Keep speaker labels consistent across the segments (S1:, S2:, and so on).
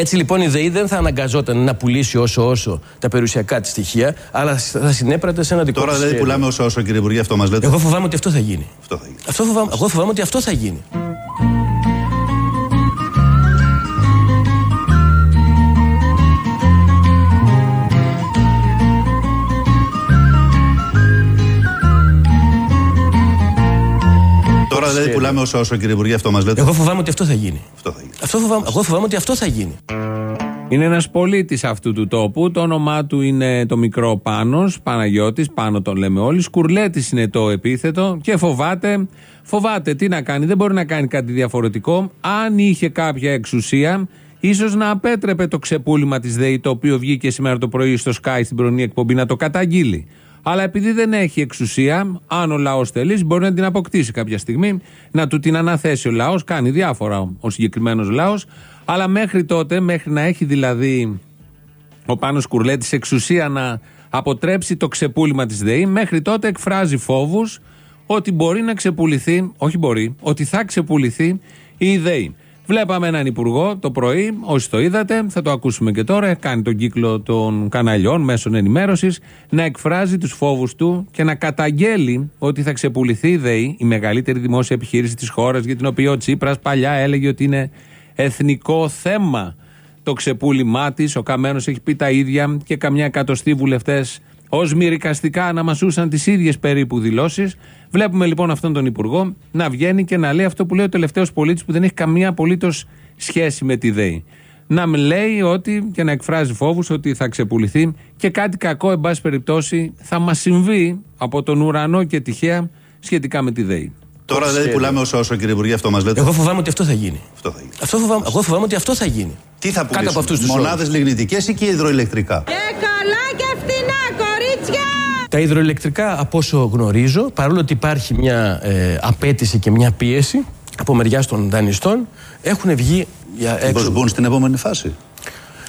S1: Έτσι λοιπόν η ΔΕΗ δεν θα αναγκαζόταν να πουλήσει όσο όσο τα περιουσιακά της στοιχεία, αλλά θα συνέπρατε σε ένα δικό
S2: Τώρα δεν πουλάμε όσο όσο, κύριε Υπουργέ, αυτό μας λέτε;
S1: Εγώ φοβάμαι ότι αυτό θα γίνει.
S2: Αυτό θα γίνει.
S1: Αυτό φοβάμαι, εγώ φοβάμαι ότι αυτό θα γίνει.
S2: Τώρα δεν πουλάμε όσο όσο, κύριε Υπουργέ, αυτό μας λέτε.
S1: Εγώ φοβάμαι ότι αυτό θα γίνει.
S2: Αυτό θα γίνει.
S1: Αυτό φοβάμαι, εγώ φοβάμαι ότι αυτό θα γίνει.
S3: Είναι ένας πολίτης αυτού του τόπου. Το όνομά του είναι το μικρό Πάνος, Παναγιώτης, πάνω τον λέμε όλοι. Σκουρλέτης είναι το επίθετο και φοβάται. Φοβάται τι να κάνει, δεν μπορεί να κάνει κάτι διαφορετικό. Αν είχε κάποια εξουσία, ίσως να απέτρεπε το ξεπούλημα της ΔΕΗ, το οποίο βγήκε σήμερα το πρωί στο Sky στην πρωινή εκπομπή, να το καταγγείλει. Αλλά επειδή δεν έχει εξουσία, αν ο λαός θέλει, μπορεί να την αποκτήσει κάποια στιγμή, να του την αναθέσει ο λαός. Κάνει διάφορα ο συγκεκριμένος λαός. Αλλά μέχρι τότε, μέχρι να έχει δηλαδή ο Πάνος Κουρλέτης εξουσία να αποτρέψει το ξεπούλημα της ΔΕΗ, μέχρι τότε εκφράζει φόβους ότι μπορεί να ξεπουληθεί, όχι μπορεί, ότι θα ξεπουληθεί η ΔΕΗ. Βλέπαμε έναν υπουργό το πρωί, όσοι το είδατε, θα το ακούσουμε και τώρα, κάνει τον κύκλο των καναλιών, μέσων ενημέρωσης, να εκφράζει τους φόβους του και να καταγγέλει ότι θα ξεπουληθεί η ΔΕΗ, η μεγαλύτερη δημόσια επιχείρηση της χώρας, για την οποία ο Τσίπρας παλιά έλεγε ότι είναι εθνικό θέμα το ξεπούλημά της. Ο Καμένος έχει πει τα ίδια και καμιά εκατοστή βουλευτές ως μυρικαστικά αναμασούσαν τις ίδιες περίπου δηλώσεις. Βλέπουμε λοιπόν αυτόν τον Υπουργό να βγαίνει και να λέει αυτό που λέει ο τελευταίος πολίτης που δεν έχει καμία απολύτως σχέση με τη ΔΕΗ. Να λέει ότι και να εκφράζει φόβους ότι θα ξεπουληθεί και κάτι κακό, εν πάση περιπτώσει, θα μας συμβεί από τον ουρανό και τυχαία σχετικά με τη ΔΕΗ.
S2: Τώρα δεν πουλάμε όσο όσο, κύριε Υπουργέ, αυτό μας λέτε;
S1: Εγώ φοβάμαι ότι αυτό θα γίνει.
S2: Αυτό θα γίνει.
S1: Αυτό φοβάμαι, εγώ φοβάμαι ότι αυτό θα γίνει.
S2: Τι θα
S1: Κάτω από αυτούς
S2: πουλήσουμε,
S1: τους
S2: μονάδες λιγνητικές ή και υδροηλεκτρικά;
S4: Και καλά και φτηνά, κορίτσια!
S1: Τα υδροηλεκτρικά, από όσο γνωρίζω, παρόλο ότι υπάρχει μια ε, απέτηση και μια πίεση από μεριά των δανειστών, έχουν βγει για
S2: Μήπως
S1: έξω.
S2: μπουν στην επόμενη φάση;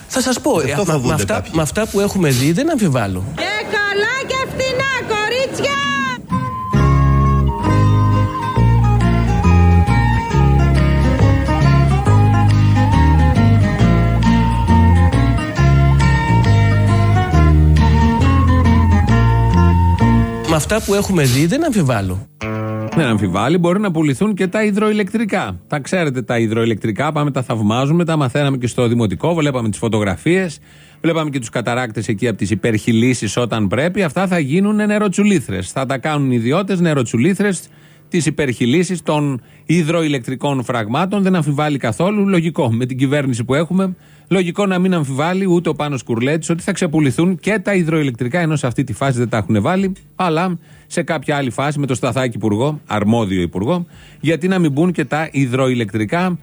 S1: Θα σας πω,
S2: Γι' αυτό
S1: ε, με, με
S2: φοβούνται
S1: αυτά,
S2: κάποιοι.
S1: με αυτά που έχουμε δει δεν αμφιβάλλω.
S4: Και καλά και φτηνά,
S1: αυτά που έχουμε δει δεν αμφιβάλλω.
S3: Δεν αμφιβάλλει, μπορεί να πουληθούν και τα υδροηλεκτρικά. Τα ξέρετε τα υδροηλεκτρικά, πάμε τα θαυμάζουμε, τα μαθαίναμε και στο δημοτικό, βλέπαμε τις φωτογραφίες, βλέπαμε και τους καταράκτες εκεί από τις υπερχιλήσει όταν πρέπει. Αυτά θα γίνουν νεροτσουλήθρες. Θα τα κάνουν ιδιώτες νεροτσουλήθρες τις υπερχιλήσει των υδροηλεκτρικών φραγμάτων. Δεν αμφιβάλλει καθόλου. Λογικό με την κυβέρνηση που έχουμε. Λογικό να μην αμφιβάλλει ούτε ο Πάνος Κουρλέτης ότι θα ξεπουληθούν και τα υδροηλεκτρικά, ενώ σε αυτή τη φάση δεν τα έχουν βάλει, αλλά σε κάποια άλλη φάση με το Σταθάκη Υπουργό, αρμόδιο Υπουργό, γιατί να μην μπουν και τα υδροηλεκτρικά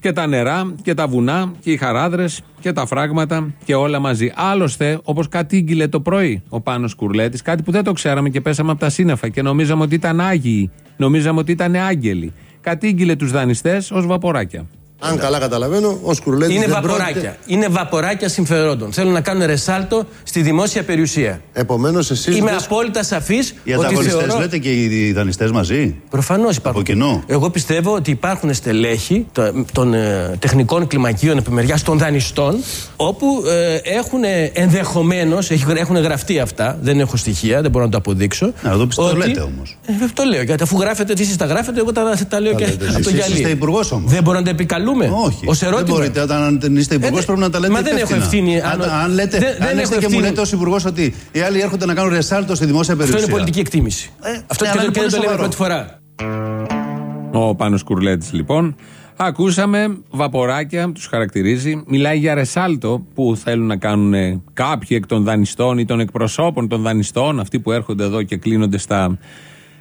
S3: και τα νερά και τα βουνά και οι χαράδρες και τα φράγματα και όλα μαζί. Άλλωστε, όπως κατήγγειλε το πρωί ο Πάνος Κουρλέτης, κάτι που δεν το ξέραμε και πέσαμε από τα σύννεφα και νομίζαμε ότι ήταν άγιοι, νομίζαμε ότι ήταν άγγελοι. Κατήγγειλε τους δανειστές ως βαποράκια.
S5: Αν καλά καταλαβαίνω, ο Σκουρλέτη.
S1: Είναι βαποράκια. Είναι βαποράκια συμφερόντων. Θέλουν να κάνουν ρεσάλτο στη δημόσια περιουσία.
S5: Επομένως, εσείς.
S1: Είμαι απόλυτα σαφής
S2: Οι
S1: ότι
S2: ανταγωνιστές
S1: θεωρώ.
S2: λέτε και οι δανειστές μαζί;
S1: Προφανώς υπάρχουν.
S2: Από κοινού.
S1: Εγώ πιστεύω ότι υπάρχουν στελέχη των, των ε, τεχνικών κλιμακίων επιμεριά των δανειστών, όπου ε, έχουν ενδεχομένως, έχουν γραφτεί αυτά, δεν έχω στοιχεία, δεν μπορώ να το αποδείξω.
S2: Να, εδώ πιστεύω, το λέτε όμως.
S1: Ε, το λέω, γιατί αφού γράφετε, εσείς τα γράφετε, εγώ τα, τα λέω και
S2: λέτε
S1: από το
S2: εσείς.
S1: γυαλί.
S2: Είστε υπουργός όμως.
S1: Δεν μπορώ να τα επικαλούμε.
S2: Όχι.
S1: Ως ερώτημα.
S2: Δεν μπορείτε. Όταν είστε υπουργός,
S1: Ε,
S2: πρέπει να τα λέτε.
S1: μα δεν έχω
S2: υπεύθυνα.
S1: ευθύνη.
S2: Αν,
S1: Αν-
S2: αν, λέτε,
S1: δεν-
S2: αν
S1: δεν
S2: είστε
S1: έχω
S2: και μου
S1: ευθύνη.
S2: λέτε ως υπουργός ότι οι άλλοι έρχονται να κάνουν ρεσάλτο στη δημόσια περιουσία.
S1: Αυτό είναι πολιτική εκτίμηση.
S2: Ε,
S1: Αυτό
S2: ναι,
S1: και,
S2: αλλά
S1: δεν- και
S2: είναι
S1: δεν το
S2: πολύ
S1: λέμε
S2: σοβαρό.
S1: πρώτη φορά.
S3: Ο Πάνος Κουρλέτης λοιπόν. Ακούσαμε βαποράκια, τους χαρακτηρίζει. Μιλάει για ρεσάλτο που θέλουν να κάνουν ε, κάποιοι εκ των δανειστών ή των εκπροσώπων των δανειστών, αυτοί που έρχονται εδώ και κλείνονται στα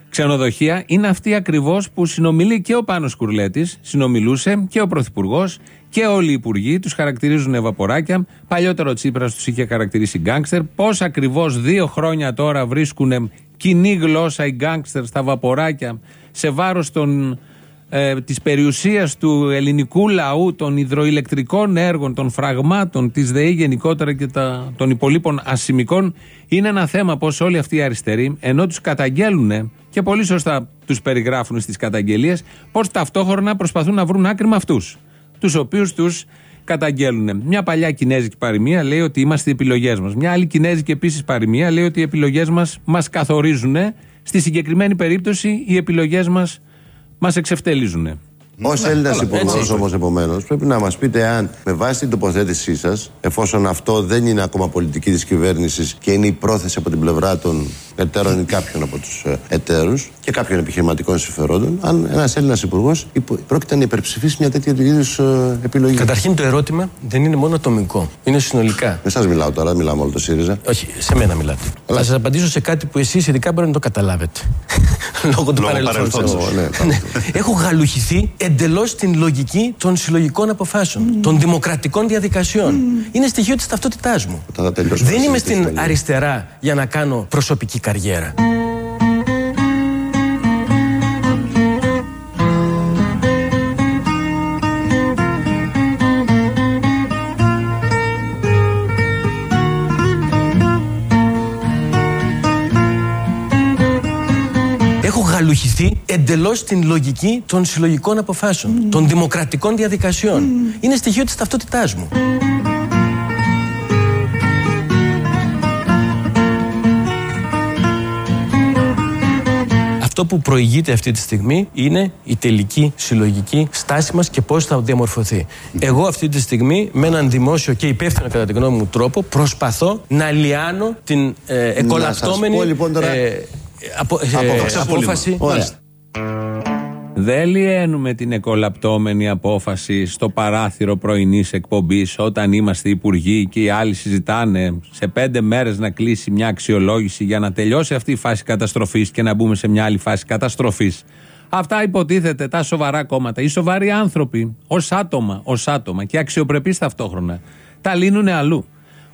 S3: ξενοδοχεία. Είναι αυτοί ακριβώς που συνομιλεί και ο Πάνος Κουρλέτης, συνομιλούσε και ο Πρωθυπουργός και όλοι οι υπουργοί. Τους χαρακτηρίζουν βαποράκια. Παλιότερο ο Τσίπρας τους είχε χαρακτηρίσει γκάγκστερ. Πώς ακριβώς δύο χρόνια τώρα βρίσκουν κοινή γλώσσα οι γκάγκστερ στα βαποράκια σε βάρος των ε, της περιουσίας του ελληνικού λαού, των υδροηλεκτρικών έργων, των φραγμάτων της ΔΕΗ γενικότερα και τα, των υπολείπων ασημικών είναι ένα θέμα πως όλοι αυτοί οι αριστεροί ενώ τους καταγγέλουν και πολύ σωστά τους περιγράφουν στις καταγγελίες πως ταυτόχρονα προσπαθούν να βρουν άκρη με αυτούς τους οποίους τους καταγγέλουν. Μια παλιά κινέζικη παροιμία λέει ότι είμαστε οι επιλογές μας. Μια άλλη κινέζικη επίσης παροιμία λέει ότι οι επιλογές μας μας καθορίζουν. Στη συγκεκριμένη περίπτωση οι επιλογές μας μας εξευτελίζουν.
S5: Ω Έλληνας
S1: καλά,
S5: υπουργός
S1: έτσι.
S5: όμως, επομένως, πρέπει να μας πείτε αν με βάση την τοποθέτησή σας, εφόσον αυτό δεν είναι ακόμα πολιτική της κυβέρνησης και είναι η πρόθεση από την πλευρά των εταίρων ή κάποιων από τους εταίρους και κάποιων επιχειρηματικών συμφερόντων, αν ένας Έλληνας υπουργός πρόκειται να υπερψηφίσει μια τέτοια είδους επιλογή.
S1: Καταρχήν το ερώτημα δεν είναι μόνο ατομικό. Είναι συνολικά.
S5: Με εσά μιλάω τώρα, δεν μιλάω όλο το ΣΥΡΙΖΑ.
S1: Όχι, σε μένα μιλάτε. Θα σας απαντήσω σε κάτι που εσείς ειδικά μπορεί να το καταλάβετε. Λόγω του
S2: Λόγω
S1: παρελθόντος
S2: παρελθόντος.
S1: σας.
S5: Ναι,
S1: Ναι. Έχω γαλουχηθεί εντελώς στην λογική των συλλογικών αποφάσεων, των δημοκρατικών διαδικασιών. Είναι στοιχείο της ταυτότητάς μου.
S5: Όταν θα τελειώσουμε
S1: Δεν
S5: να
S1: είμαι
S5: συζητήσουμε
S1: στην
S5: λίγο.
S1: αριστερά για να κάνω προσωπική καριέρα. Έχω γαλουχηθεί εντελώς στην λογική των συλλογικών αποφάσεων, των δημοκρατικών διαδικασιών. Είναι στοιχείο της ταυτότητάς μου. Αυτό που προηγείται αυτή τη στιγμή είναι η τελική συλλογική στάση μας και πώς θα διαμορφωθεί. Εγώ αυτή τη στιγμή με έναν δημόσιο και υπεύθυνο κατά τη γνώμη μου τρόπο προσπαθώ να λιάνω την ε, εκολαπτώμενη
S5: πω, λοιπόν, τώρα-
S1: ε, απο- ε,
S5: Απόφαση.
S1: απόφαση.
S5: Ωραία.
S3: Δεν λιένουμε την εκολαπτώμενη απόφαση στο παράθυρο πρωινής εκπομπής όταν είμαστε υπουργοί και οι άλλοι συζητάνε σε πέντε μέρες να κλείσει μια αξιολόγηση για να τελειώσει αυτή η φάση καταστροφής και να μπούμε σε μια άλλη φάση καταστροφής. Αυτά υποτίθεται τα σοβαρά κόμματα, οι σοβαροί άνθρωποι, ως άτομα, ως άτομα και αξιοπρεπείς ταυτόχρονα, τα λύνουν αλλού.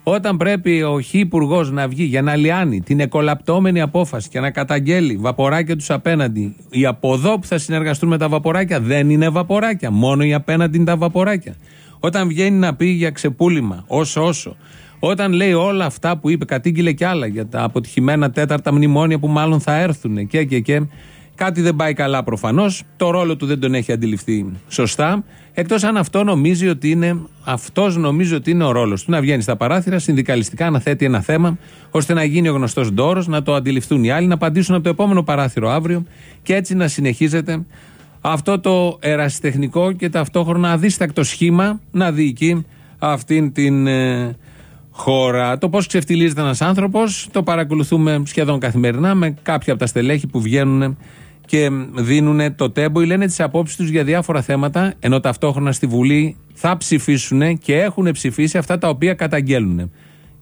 S3: Όταν πρέπει ο Χ υπουργός να βγει για να λιάνει την εκολαπτώμενη απόφαση και να καταγγέλει βαποράκια τους απέναντι, οι από εδώ που θα συνεργαστούν με τα βαποράκια δεν είναι βαποράκια. Μόνο οι απέναντι είναι τα βαποράκια. Όταν βγαίνει να πει για ξεπούλημα, όσο όσο. Όταν λέει όλα αυτά που είπε, κατήγγειλε κι άλλα για τα αποτυχημένα τέταρτα μνημόνια που μάλλον θα έρθουν και και και. Κάτι δεν πάει καλά προφανώς. Το ρόλο του δεν τον έχει αντιληφθεί σωστά. Εκτός αν αυτό νομίζει ότι είναι, αυτός νομίζει ότι είναι ο ρόλος του. Να βγαίνει στα παράθυρα, συνδικαλιστικά να θέτει ένα θέμα, ώστε να γίνει ο γνωστός ντόρος, να το αντιληφθούν οι άλλοι, να απαντήσουν από το επόμενο παράθυρο αύριο και έτσι να συνεχίζεται αυτό το ερασιτεχνικό και ταυτόχρονα αδίστακτο σχήμα να διοικεί αυτήν την ε, χώρα. Το πώς ξεφτιλίζεται ένας άνθρωπος το παρακολουθούμε σχεδόν καθημερινά με κάποια από τα στελέχη που βγαίνουν και δίνουν το τέμπο ή λένε τις απόψεις τους για διάφορα θέματα, ενώ ταυτόχρονα στη Βουλή θα ψηφίσουν και έχουν ψηφίσει αυτά τα οποία καταγγέλνουν.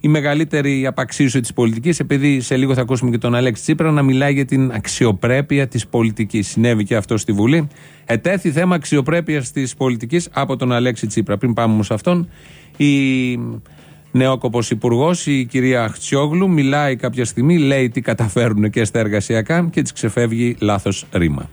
S3: Η μεγαλύτερη απαξίωση της πολιτικής, επειδή σε λίγο θα ακούσουμε και τον Αλέξη Τσίπρα να μιλάει για την αξιοπρέπεια της πολιτικής. Συνέβη και αυτό στη Βουλή. Ετέθη θέμα αξιοπρέπειας της πολιτικής από τον Αλέξη Τσίπρα. Πριν πάμε όμως σε αυτόν, η νεόκοπος υπουργός, η κυρία Χτσιόγλου, μιλάει κάποια στιγμή, λέει τι καταφέρουν και στα εργασιακά και τη ξεφεύγει λάθος ρήμα.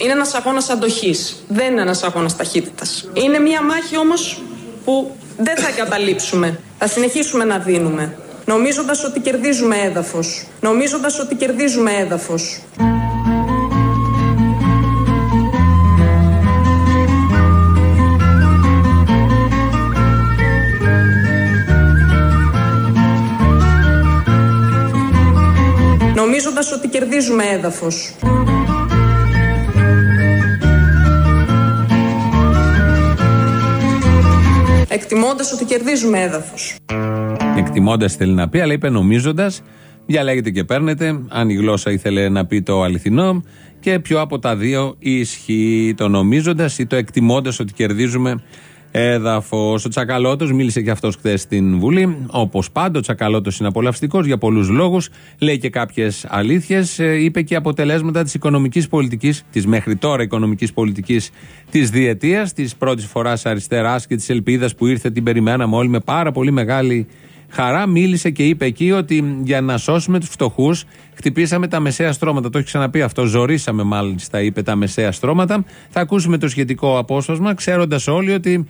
S6: Είναι ένας αγώνας αντοχής, δεν είναι ένας αγώνας ταχύτητας. Είναι μια μάχη όμως που δεν θα εγκαταλείψουμε. Θα συνεχίσουμε να δίνουμε. Νομίζοντας ότι κερδίζουμε έδαφος. Νομίζοντας ότι κερδίζουμε έδαφος. Νομίζοντας ότι κερδίζουμε έδαφος. Εκτιμώντας ότι κερδίζουμε έδαφος.
S3: Εκτιμώντας θέλει να πει, αλλά είπε νομίζοντας. Διαλέγετε και παίρνετε. Αν η γλώσσα ήθελε να πει το αληθινό. Και ποιο από τα δύο ισχύει το νομίζοντας ή το εκτιμώντας ότι κερδίζουμε έδαφος. Ο Τσακαλώτος μίλησε και αυτός χθες στην Βουλή. Όπως πάντα, ο Τσακαλώτος είναι απολαυστικός για πολλούς λόγους. Λέει και κάποιες αλήθειες. Είπε και αποτελέσματα της οικονομικής πολιτικής, της μέχρι τώρα οικονομικής πολιτικής της διετίας, της πρώτης φοράς αριστεράς και της ελπίδας που ήρθε, την περιμέναμε όλοι με πάρα πολύ μεγάλη χαρά. Μίλησε και είπε εκεί ότι για να σώσουμε τους φτωχούς, χτυπήσαμε τα μεσαία στρώματα. Το έχει ξαναπεί αυτό. Ζορίσαμε, μάλιστα, είπε τα μεσαία στρώματα. Θα ακούσουμε το σχετικό απόσπασμα, ξέροντας όλοι ότι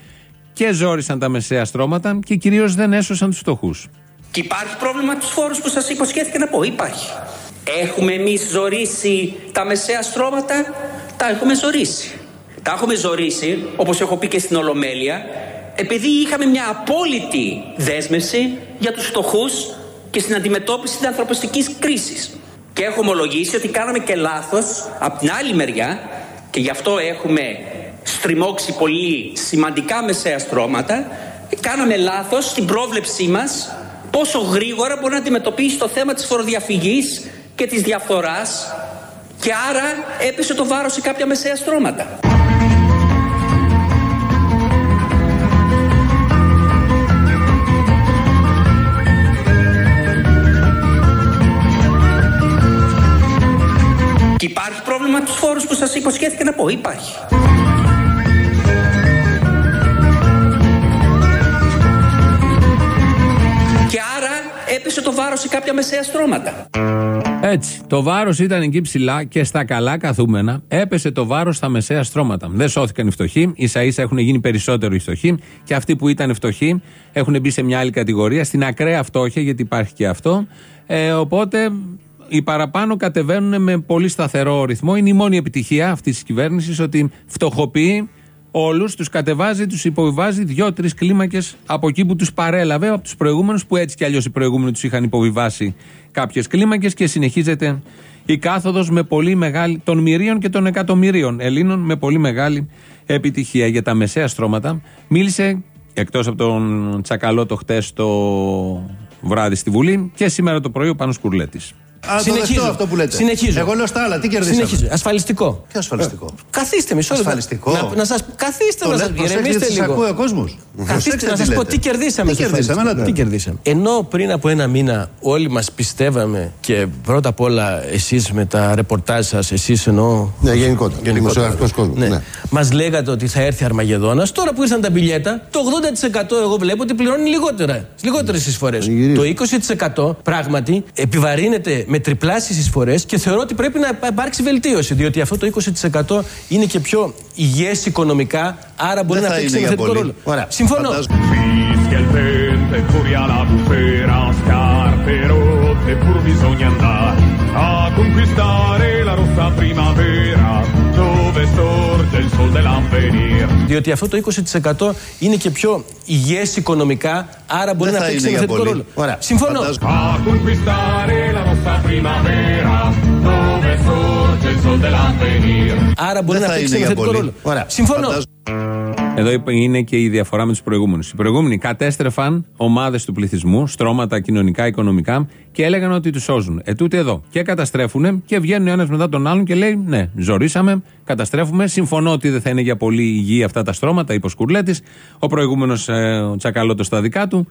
S3: και ζόρισαν τα μεσαία στρώματα και κυρίως δεν έσωσαν τους φτωχούς.
S7: Και υπάρχει πρόβλημα τους φόρους που σας υποσχέθηκα να πω. Υπάρχει. Έχουμε εμείς ζωρίσει τα μεσαία στρώματα. Τα έχουμε ζωρίσει. Τα έχουμε ζωρίσει, όπως έχω πει και στην Ολομέλεια, επειδή είχαμε μια απόλυτη δέσμευση για τους φτωχούς και στην αντιμετώπιση της ανθρωπιστικής κρίσης. Και έχω ομολογήσει ότι κάναμε και λάθος από την άλλη μεριά και γι' αυτό έχουμε στριμώξει πολύ σημαντικά μεσαία στρώματα. Κάναμε λάθος στην πρόβλεψή μας πόσο γρήγορα μπορεί να αντιμετωπίσει το θέμα της φοροδιαφυγής και της διαφθοράς και άρα έπεσε το βάρος σε κάποια μεσαία στρώματα. Τους φόρους που σας υποσχέθηκα να πω. Υπάρχει. Και άρα έπεσε το βάρος σε κάποια μεσαία στρώματα.
S3: Έτσι. Το βάρος ήταν εκεί ψηλά και στα καλά καθούμενα έπεσε το βάρος στα μεσαία στρώματα. Δεν σώθηκαν οι φτωχοί, ίσα ίσα έχουν γίνει περισσότερο οι φτωχοί και αυτοί που ήταν φτωχοί έχουν μπει σε μια άλλη κατηγορία, στην ακραία φτώχεια, γιατί υπάρχει και αυτό. Ε, οπότε οι παραπάνω κατεβαίνουν με πολύ σταθερό ρυθμό. Είναι η μόνη επιτυχία αυτής της κυβέρνησης ότι φτωχοποιεί όλους, τους κατεβάζει, τους υποβιβάζει δύο-τρει κλίμακες από εκεί που τους παρέλαβε από τους προηγούμενους, που έτσι κι αλλιώς οι προηγούμενοι τους είχαν υποβιβάσει κάποιες κλίμακες και συνεχίζεται η κάθοδος με πολύ μεγάλη. των μυρίων και των εκατομμυρίων Ελλήνων με πολύ μεγάλη επιτυχία για τα μεσαία στρώματα. Μίλησε εκτός από τον Τσακαλώτο χτες το βράδυ στη Βουλή και σήμερα το πρωί ο Πάνος Κουρλέτης.
S2: Α, το δεχτώ αυτό που λέτε.
S1: Συνεχίζω.
S2: Εγώ λέω στα άλλα. Τι κερδίσαμε;
S1: Συνεχίζω. Ασφαλιστικό.
S2: Ποιο ασφαλιστικό;
S1: Καθίστε μισό λεπτό.
S2: Ασφαλιστικό.
S1: Να, να σας, καθίστε
S2: Το
S1: να
S2: λέ-
S1: σας
S2: προσέξτε,
S1: ηρεμήστε
S2: σας
S1: λίγο.
S2: ακούει ο κόσμος.
S1: Καθίστε
S2: Προσέξτε
S1: να
S2: τι
S1: σα πω
S2: λέτε.
S1: τι κερδίσαμε.
S2: Τι
S1: στο
S2: κερδίσαμε,
S1: ασφαλιστικό.
S2: έλατε.
S1: Τι κερδίσαμε. Ενώ πριν από ένα μήνα όλοι μας πιστεύαμε και πρώτα απ' όλα εσείς με τα ρεπορτάζ σας, εσείς εννοώ.
S5: Ναι, γενικότερα. Δημοσιογραφικός κόσμος,
S1: Ναι.
S5: ναι.
S1: Μας λέγατε ότι θα έρθει Αρμαγεδόνας. Τώρα που ήρθαν τα μπιλιέτα, το 80% εγώ βλέπω ότι πληρώνει λιγότερα. Λιγότερες εισφορές. Το 20% πράγματι επιβαρύνεται με τριπλάσιε εισφορές και θεωρώ ότι πρέπει να υπάρξει βελτίωση. Διότι αυτό το 20% είναι και πιο υγιές οικονομικά, άρα μπορεί
S2: Δεν
S1: να
S2: θα
S1: παίξει
S2: είναι
S1: ένα
S2: για
S1: θετικό
S2: πολύ.
S1: ρόλο.
S2: Ωραία.
S1: Συμφωνώ.
S2: Φαντάζομαι.
S8: Fischia il vento e furia la bufera, scarpe rotte pur bisogna andare a conquistare la rossa primavera
S1: Διότι αυτό το 20% είναι και πιο υγιές οικονομικά, άρα μπορεί
S2: Δεν
S1: να
S2: θα
S1: παίξει
S2: είναι
S1: ένα
S2: για
S1: θετικό
S2: πολύ.
S1: ρόλο.
S2: Ωραία.
S1: Συμφωνώ.
S2: Φαντάζομαι.
S8: A conquistare la rossa primavera dove sorge il sol dell'avvenir.
S1: Άρα μπορεί
S2: Δεν
S1: να
S2: θα
S1: παίξει
S2: είναι
S1: ένα
S2: για
S1: θετικό
S2: πολύ.
S1: ρόλο.
S2: Ωραία.
S1: Συμφωνώ.
S2: Φαντάζομαι.
S3: Εδώ είπε- είναι και η διαφορά με τους προηγούμενους. Οι προηγούμενοι κατέστρεφαν ομάδες του πληθυσμού, στρώματα κοινωνικά, οικονομικά και έλεγαν ότι τους σώζουν. Ε, τούτοι εδώ και καταστρέφουν και βγαίνουν ο ένας μετά τον άλλον και λέει: Ναι, ζωρίσαμε, καταστρέφουμε. Συμφωνώ ότι δεν θα είναι για πολύ υγιή αυτά τα στρώματα, είπε ο Σκουρλέτης. Ο προηγούμενος ε, ο Τσακαλώτος στα δικά του.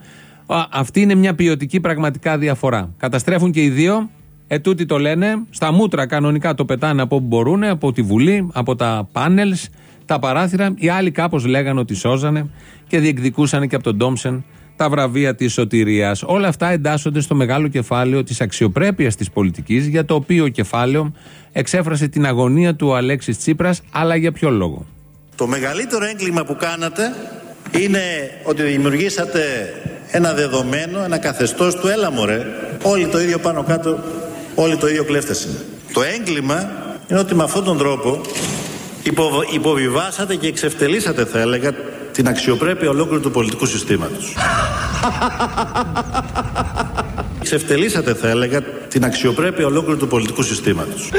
S3: Α, αυτή είναι μια ποιοτική πραγματικά διαφορά. Καταστρέφουν και οι δύο. Ε, τούτοι το λένε. Στα μούτρα κανονικά το πετάνε από όπου μπορούν, από τη Βουλή, από τα πάνελς τα παράθυρα. Οι άλλοι κάπως λέγανε ότι σώζανε και διεκδικούσαν και από τον Ντόμσεν τα βραβεία της σωτηρίας. Όλα αυτά εντάσσονται στο μεγάλο κεφάλαιο της αξιοπρέπειας της πολιτικής, για το οποίο κεφάλαιο εξέφρασε την αγωνία του ο Αλέξης Τσίπρας, αλλά για ποιο λόγο;
S9: Το μεγαλύτερο έγκλημα που κάνατε είναι ότι δημιουργήσατε ένα δεδομένο, ένα καθεστώς του έλα μωρέ. Όλοι το ίδιο πάνω κάτω, όλοι το ίδιο κλέφτες είναι. Το έγκλημα είναι ότι με αυτόν τον τρόπο υποβ- υποβιβάσατε και εξευτελίσατε θα έλεγα την αξιοπρέπεια ολόκληρου του πολιτικού συστήματος. Εξευτελίσατε θα έλεγα την αξιοπρέπεια ολόκληρου του πολιτικού συστήματος.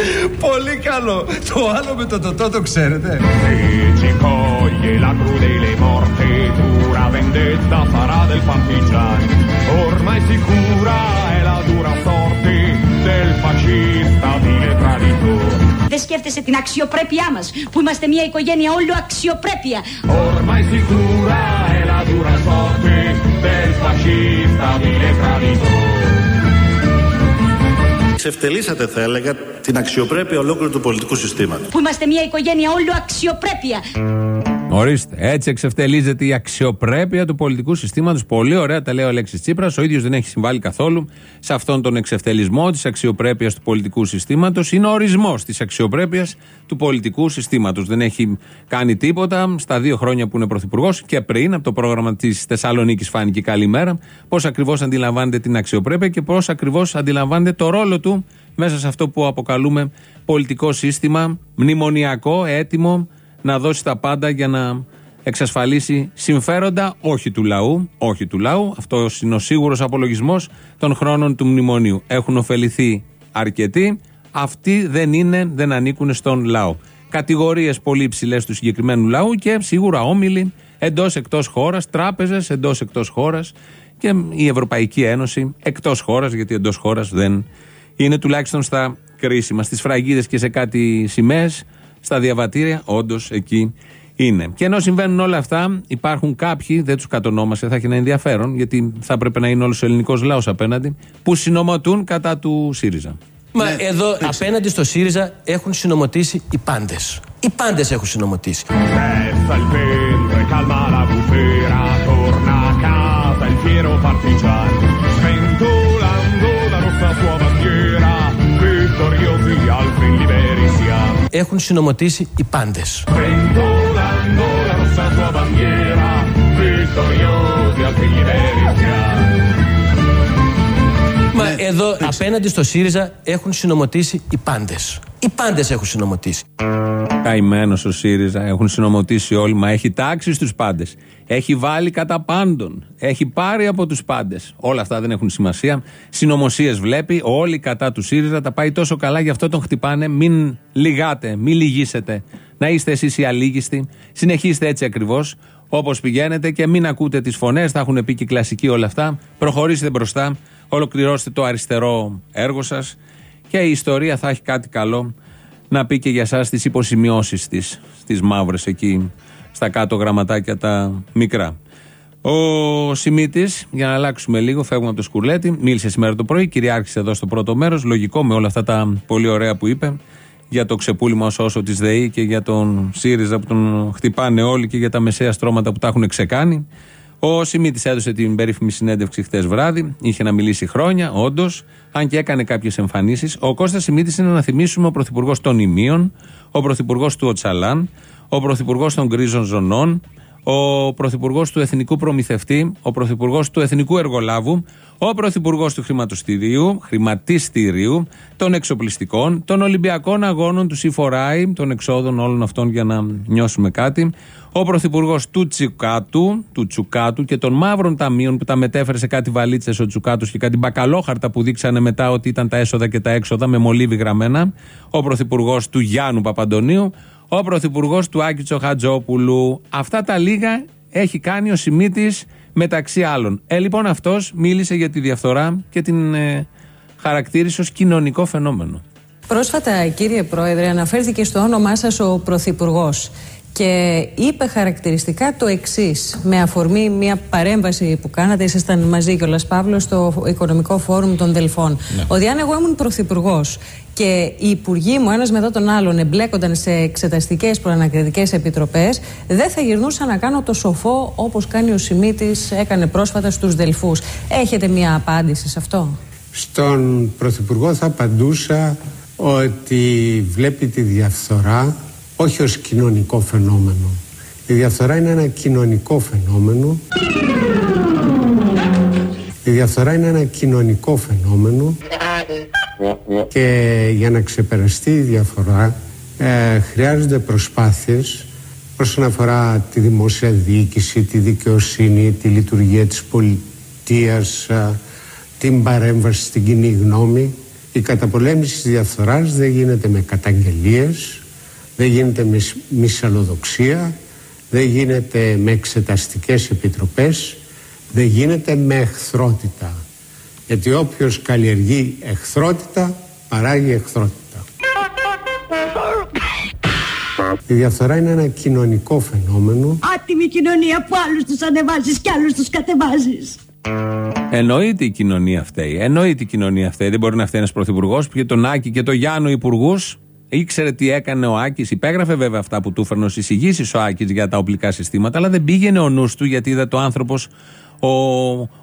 S10: Πολύ καλό. Το άλλο με το τοτό το ξέρετε.
S8: Se ci coglie la crudele morte, dura vendetta farà del partigiano.
S11: Σκέφτεσαι την αξιοπρέπειά μας, που είμαστε μια οικογένεια όλο αξιοπρέπεια.
S8: Ormai sicura è la dura sorte del fascista vile traditore.
S9: Εξευτελίσατε θα έλεγα την αξιοπρέπεια ολόκληρου του πολιτικού συστήματος.
S11: Που είμαστε μια οικογένεια όλο αξιοπρέπεια.
S3: Ορίστε. Έτσι εξευτελίζεται η αξιοπρέπεια του πολιτικού συστήματος. Πολύ ωραία τα λέει ο Αλέξης Τσίπρας. Ο ίδιος δεν έχει συμβάλει καθόλου σε αυτόν τον εξευτελισμό της αξιοπρέπειας του πολιτικού συστήματος. Είναι ο ορισμός της αξιοπρέπειας του πολιτικού συστήματος. Δεν έχει κάνει τίποτα στα δύο χρόνια που είναι πρωθυπουργός και πριν από το πρόγραμμα της Θεσσαλονίκης φάνηκε καλημέρα. Πώς ακριβώς αντιλαμβάνεται την αξιοπρέπεια και πώς ακριβώς αντιλαμβάνεται το ρόλο του μέσα σε αυτό που αποκαλούμε πολιτικό σύστημα, μνημονιακό, έτοιμο να δώσει τα πάντα για να εξασφαλίσει συμφέροντα όχι του λαού, όχι του λαού. Αυτό είναι ο σίγουρος απολογισμός των χρόνων του μνημονίου. Έχουν ωφεληθεί αρκετοί, αυτοί δεν είναι, δεν ανήκουν στον λαό. Κατηγορίες πολύ υψηλές του συγκεκριμένου λαού και σίγουρα όμιλοι εντός εκτός χώρας, τράπεζες εντός εκτός χώρας και η Ευρωπαϊκή Ένωση εκτός χώρας, γιατί εντός χώρας δεν είναι τουλάχιστον στα κρίσιμα. Στις φραγίδες και σε κάτι σημαίες, στα διαβατήρια, όντως εκεί είναι. Και ενώ συμβαίνουν όλα αυτά, υπάρχουν κάποιοι, δεν τους κατονόμασε, θα έχει ένα ενδιαφέρον, γιατί θα έπρεπε να είναι όλος ο ελληνικός λαός απέναντι, που συνομωτούν κατά του ΣΥΡΙΖΑ.
S1: Μα ναι, εδώ απέναντι στο ΣΥΡΙΖΑ έχουν συνομωτήσει οι πάντες. Οι πάντες έχουν συνομωτήσει. Έχουν συνομωτήσει οι πάντες. Μα ναι. εδώ απέναντι στο ΣΥΡΙΖΑ έχουν συνομωτήσει οι πάντες. Οι πάντες έχουν συνομωτήσει.
S3: Καημένος ο ΣΥΡΙΖΑ. Έχουν συνομωτήσει όλοι. Μα έχει τάξει στους πάντες. Έχει βάλει κατά πάντων. Έχει πάρει από τους πάντες. Όλα αυτά δεν έχουν σημασία. Συνομωσίε βλέπει. Όλοι κατά του ΣΥΡΙΖΑ. Τα πάει τόσο καλά. Γι' αυτό τον χτυπάνε. Μην λυγάτε. Μην λυγίσετε. Να είστε εσείς οι αλήγιστοι. Συνεχίστε έτσι ακριβώς. Όπως πηγαίνετε και μην ακούτε τις φωνές. Θα έχουν πει και κλασικοί όλα αυτά. Προχωρήστε μπροστά. Ολοκληρώστε το αριστερό έργο σας. Και η ιστορία θα έχει κάτι καλό να πει και για εσά τις υποσημειώσεις της, στις μαύρες εκεί, στα κάτω γραμματάκια τα μικρά. Ο Σιμίτης, για να αλλάξουμε λίγο, φεύγουμε από το σκουλέτι, μίλησε σήμερα το πρωί, κυριάρχησε εδώ στο πρώτο μέρος. Λογικό με όλα αυτά τα πολύ ωραία που είπε για το ξεπούλημα ως όσο της ΔΕΗ και για τον ΣΥΡΙΖΑ που τον χτυπάνε όλοι και για τα μεσαία στρώματα που τα έχουν ξεκάνει. Ο Σιμίτης έδωσε την περίφημη συνέντευξη χτε βράδυ. Είχε να μιλήσει χρόνια, όντως, αν και έκανε κάποιες εμφανίσεις. Ο Κώστας Σιμίτης είναι να θυμίσουμε ο πρωθυπουργός των Ιμίων, ο πρωθυπουργός του Οτσαλάν, ο πρωθυπουργός των Γκρίζων Ζωνών, ο πρωθυπουργός του Εθνικού Προμηθευτή, ο πρωθυπουργός του Εθνικού Εργολάβου, ο πρωθυπουργός του Χρηματιστηρίου, χρηματιστηρίου, των εξοπλιστικών, των Ολυμπιακών Αγώνων του Σιφοράη, των εξόδων όλων αυτών για να νιώσουμε κάτι, ο πρωθυπουργός του Τσουκάτου, του Τσουκάτου και των μαύρων ταμείων που τα μετέφερε σε κάτι βαλίτσες ο Τσουκάτου και κάτι μπακαλόχαρτα που δείξανε μετά ότι ήταν τα έσοδα και τα έξοδα με μολύβι γραμμένα, ο πρωθυπουργός του Γιάννου Παπαντονίου, ο πρωθυπουργός του Άκη Τσοχατζόπουλου. Αυτά τα λίγα έχει κάνει ο Σιμίτης μεταξύ άλλων. Ε, λοιπόν, αυτός μίλησε για τη διαφθορά και την ε, χαρακτήρισε ως κοινωνικό φαινόμενο.
S12: Πρόσφατα, κύριε Πρόεδρε, αναφέρθηκε στο όνομά σας ο Πρωθυπουργός και είπε χαρακτηριστικά το εξής, με αφορμή μια παρέμβαση που κάνατε, ήσασταν μαζί κιόλας Παύλος στο Οικονομικό Φόρουμ των Δελφών. Ναι. Ότι αν εγώ ήμουν πρωθυπουργός και οι υπουργοί μου, ένας μετά τον άλλον, εμπλέκονταν σε εξεταστικές προανακριτικές επιτροπές, δεν θα γυρνούσα να κάνω το σοφό όπως κάνει ο Σιμίτης, έκανε πρόσφατα στους Δελφούς. Έχετε μια απάντηση σε αυτό;
S13: Στον Πρωθυπουργό θα απαντούσα ότι βλέπει τη διαφθορά όχι ως κοινωνικό φαινόμενο. Η διαφθορά είναι ένα κοινωνικό φαινόμενο. Η διαφθορά είναι ένα κοινωνικό φαινόμενο και για να ξεπεραστεί η διαφορά ε, χρειάζονται προσπάθειες όσον αφορά τη δημόσια διοίκηση, τη δικαιοσύνη, τη λειτουργία της πολιτείας, ε, την παρέμβαση στην κοινή γνώμη. Η καταπολέμηση της διαφθοράς δεν γίνεται με καταγγελίες, δεν γίνεται με μυσαλλοδοξία, δεν γίνεται με εξεταστικές επιτροπές, δεν γίνεται με εχθρότητα. Γιατί όποιος καλλιεργεί εχθρότητα, παράγει εχθρότητα. Η διαφθορά είναι ένα κοινωνικό φαινόμενο.
S11: Άτιμη κοινωνία που άλλους τους ανεβάζεις και άλλους τους κατεβάζεις.
S3: Εννοείται η κοινωνία αυτή. Εννοείται η κοινωνία αυτή. Δεν μπορεί να φταίει ένας πρωθυπουργός που και τον Άκη και τον Γιάννο υπουργούς Ήξερε τι έκανε ο Άκης. Υπέγραφε βέβαια αυτά που του έφερνε ως εισηγήσεις ο Άκης για τα οπλικά συστήματα, αλλά δεν πήγαινε ο νους του γιατί είδε το άνθρωπος ο,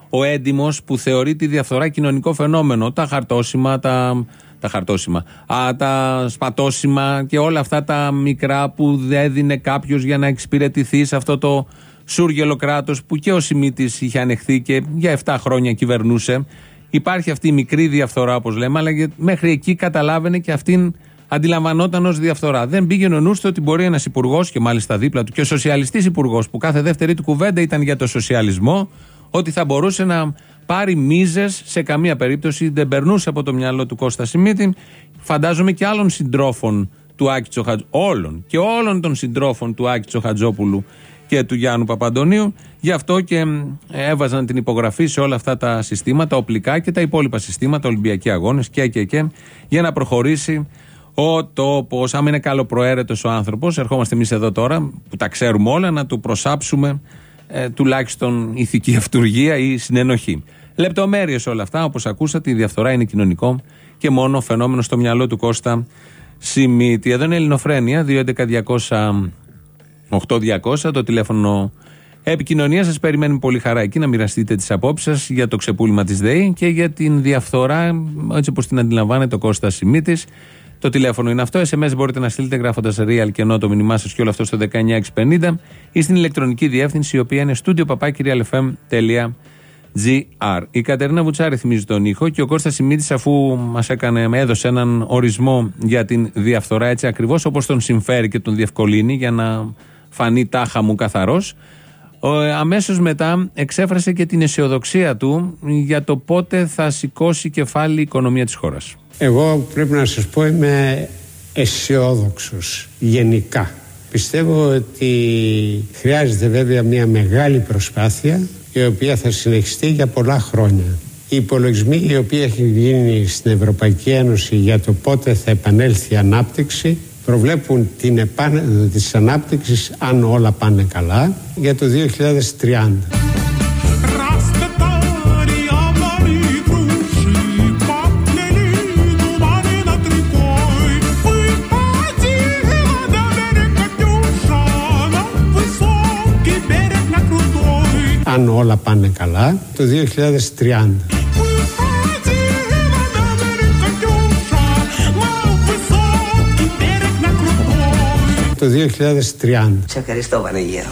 S3: ο έντιμος που θεωρεί τη διαφθορά κοινωνικό φαινόμενο. Τα χαρτόσημα, τα, τα χαρτόσημα, α, τα σπατόσημα και όλα αυτά τα μικρά που έδινε κάποιος για να εξυπηρετηθεί σε αυτό το σούργελο κράτος που και ο Σιμίτης είχε ανεχθεί και για 7 χρόνια κυβερνούσε. Υπάρχει αυτή η μικρή διαφθορά, όπως λέμε, αλλά μέχρι εκεί καταλάβαινε και αυτήν αντιλαμβανόταν ως διαφθορά. Δεν πήγαινε ο νου ότι μπορεί ένας υπουργός και μάλιστα δίπλα του και ο σοσιαλιστής υπουργός που κάθε δεύτερη του κουβέντα ήταν για το σοσιαλισμό, ότι θα μπορούσε να πάρει μίζες σε καμία περίπτωση. Δεν περνούσε από το μυαλό του Κώστα Σιμίτη, φαντάζομαι και άλλων συντρόφων του Άκη Τσοχατζόπουλου, όλων και όλων των συντρόφων του Άκη Τσοχατζόπουλου και του Γιάννου Παπαντονίου. Γι' αυτό και έβαζαν την υπογραφή σε όλα αυτά τα συστήματα, οπλικά και τα υπόλοιπα συστήματα, Ολυμπιακοί αγώνες και, και, και, για να προχωρήσει ο τόπος. Άμα είναι καλοπροαίρετος ο άνθρωπος, ερχόμαστε εμείς εδώ τώρα, που τα ξέρουμε όλα, να του προσάψουμε ε, τουλάχιστον ηθική αυτουργία ή συνενοχή. Λεπτομέρειες όλα αυτά, όπως ακούσατε, η διαφθορά είναι κοινωνικό και μόνο φαινόμενο στο μυαλό του Κώστα Σιμίτη. Εδώ είναι Ελληνοφρένια, 2.11.200.8.200, το τηλέφωνο επικοινωνία. Σας περιμένουμε πολύ χαρά εκεί να μοιραστείτε τις απόψεις σας για το ξεπούλημα της ΔΕΗ και για την διαφθορά, έτσι όπως την αντιλαμβάνεται ο Κώστας Σιμίτης. Το τηλέφωνο είναι αυτό. SMS μπορείτε να στείλετε γράφοντας real και ενώ το μήνυμά σας και όλο αυτό στο 19650 ή στην ηλεκτρονική διεύθυνση η οποία είναι studio papakirialfm.gr. Η Κατερίνα Βουτσάρη θυμίζει τον ήχο και ο Κώστας Σιμίτης, αφού μας έκανε, με έδωσε έναν ορισμό για την διαφθορά έτσι ακριβώς όπως τον συμφέρει και τον διευκολύνει για να φανεί τάχα μου καθαρός. Αμέσως μετά εξέφρασε και την αισιοδοξία του για το πότε θα σηκώσει κεφάλι η οικονομία της χώρας.
S13: Εγώ πρέπει να σας πω είμαι αισιόδοξος γενικά. Πιστεύω ότι χρειάζεται βέβαια μια μεγάλη προσπάθεια η οποία θα συνεχιστεί για πολλά χρόνια. Οι υπολογισμοί οι οποίοι έχουν γίνει στην Ευρωπαϊκή Ένωση για το πότε θα επανέλθει η ανάπτυξη προβλέπουν την επάνωδο της ανάπτυξης αν όλα πάνε καλά για το 2030. Αν όλα πάνε καλά, το 2030. Το 2030.
S14: Σε ευχαριστώ Βανεγέρο.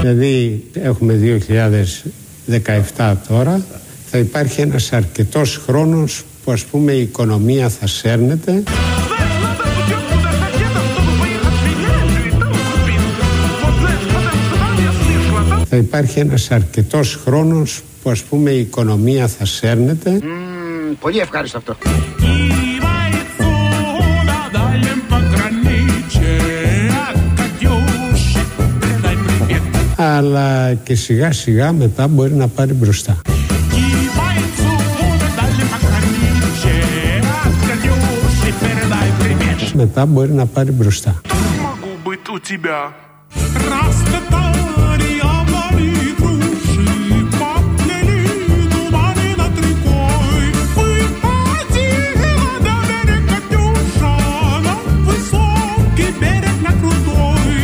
S13: Δηλαδή έχουμε 17 τώρα θα υπάρχει ένας αρκετός χρόνος που ας πούμε η οικονομία θα σέρνεται. Θα υπάρχει ένας αρκετός χρόνος που ας πούμε η οικονομία θα σέρνεται.
S14: Πολύ ευχάριστο αυτό
S13: αλλά και σιγά σιγά μετά μπορεί να πάρει μπροστά. Μετά μπορεί να πάρει μπροστά.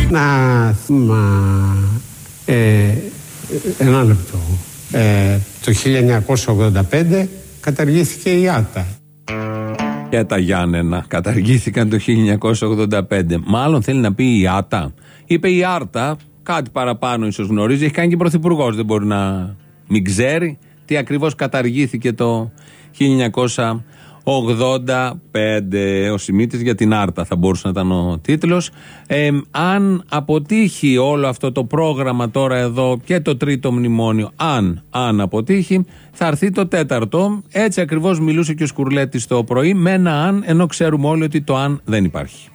S13: Να, ε, ένα λεπτό. Ε, το 1985 καταργήθηκε η ΆΤΑ.
S3: Και τα Γιάννενα καταργήθηκαν το 1985. Μάλλον θέλει να πει η ΆΤΑ. Είπε η Άρτα, κάτι παραπάνω ίσως γνωρίζει, έχει κάνει και πρωθυπουργός. Δεν μπορεί να μην ξέρει τι ακριβώς καταργήθηκε το 1985. 85 ο Σιμίτης για την Άρτα θα μπορούσε να ήταν ο τίτλος. Ε, αν αποτύχει όλο αυτό το πρόγραμμα τώρα εδώ και το τρίτο μνημόνιο αν, αν αποτύχει θα έρθει το τέταρτο. Έτσι ακριβώς μιλούσε και ο Σκουρλέτης το πρωί με ένα αν ενώ ξέρουμε όλοι ότι το αν δεν υπάρχει.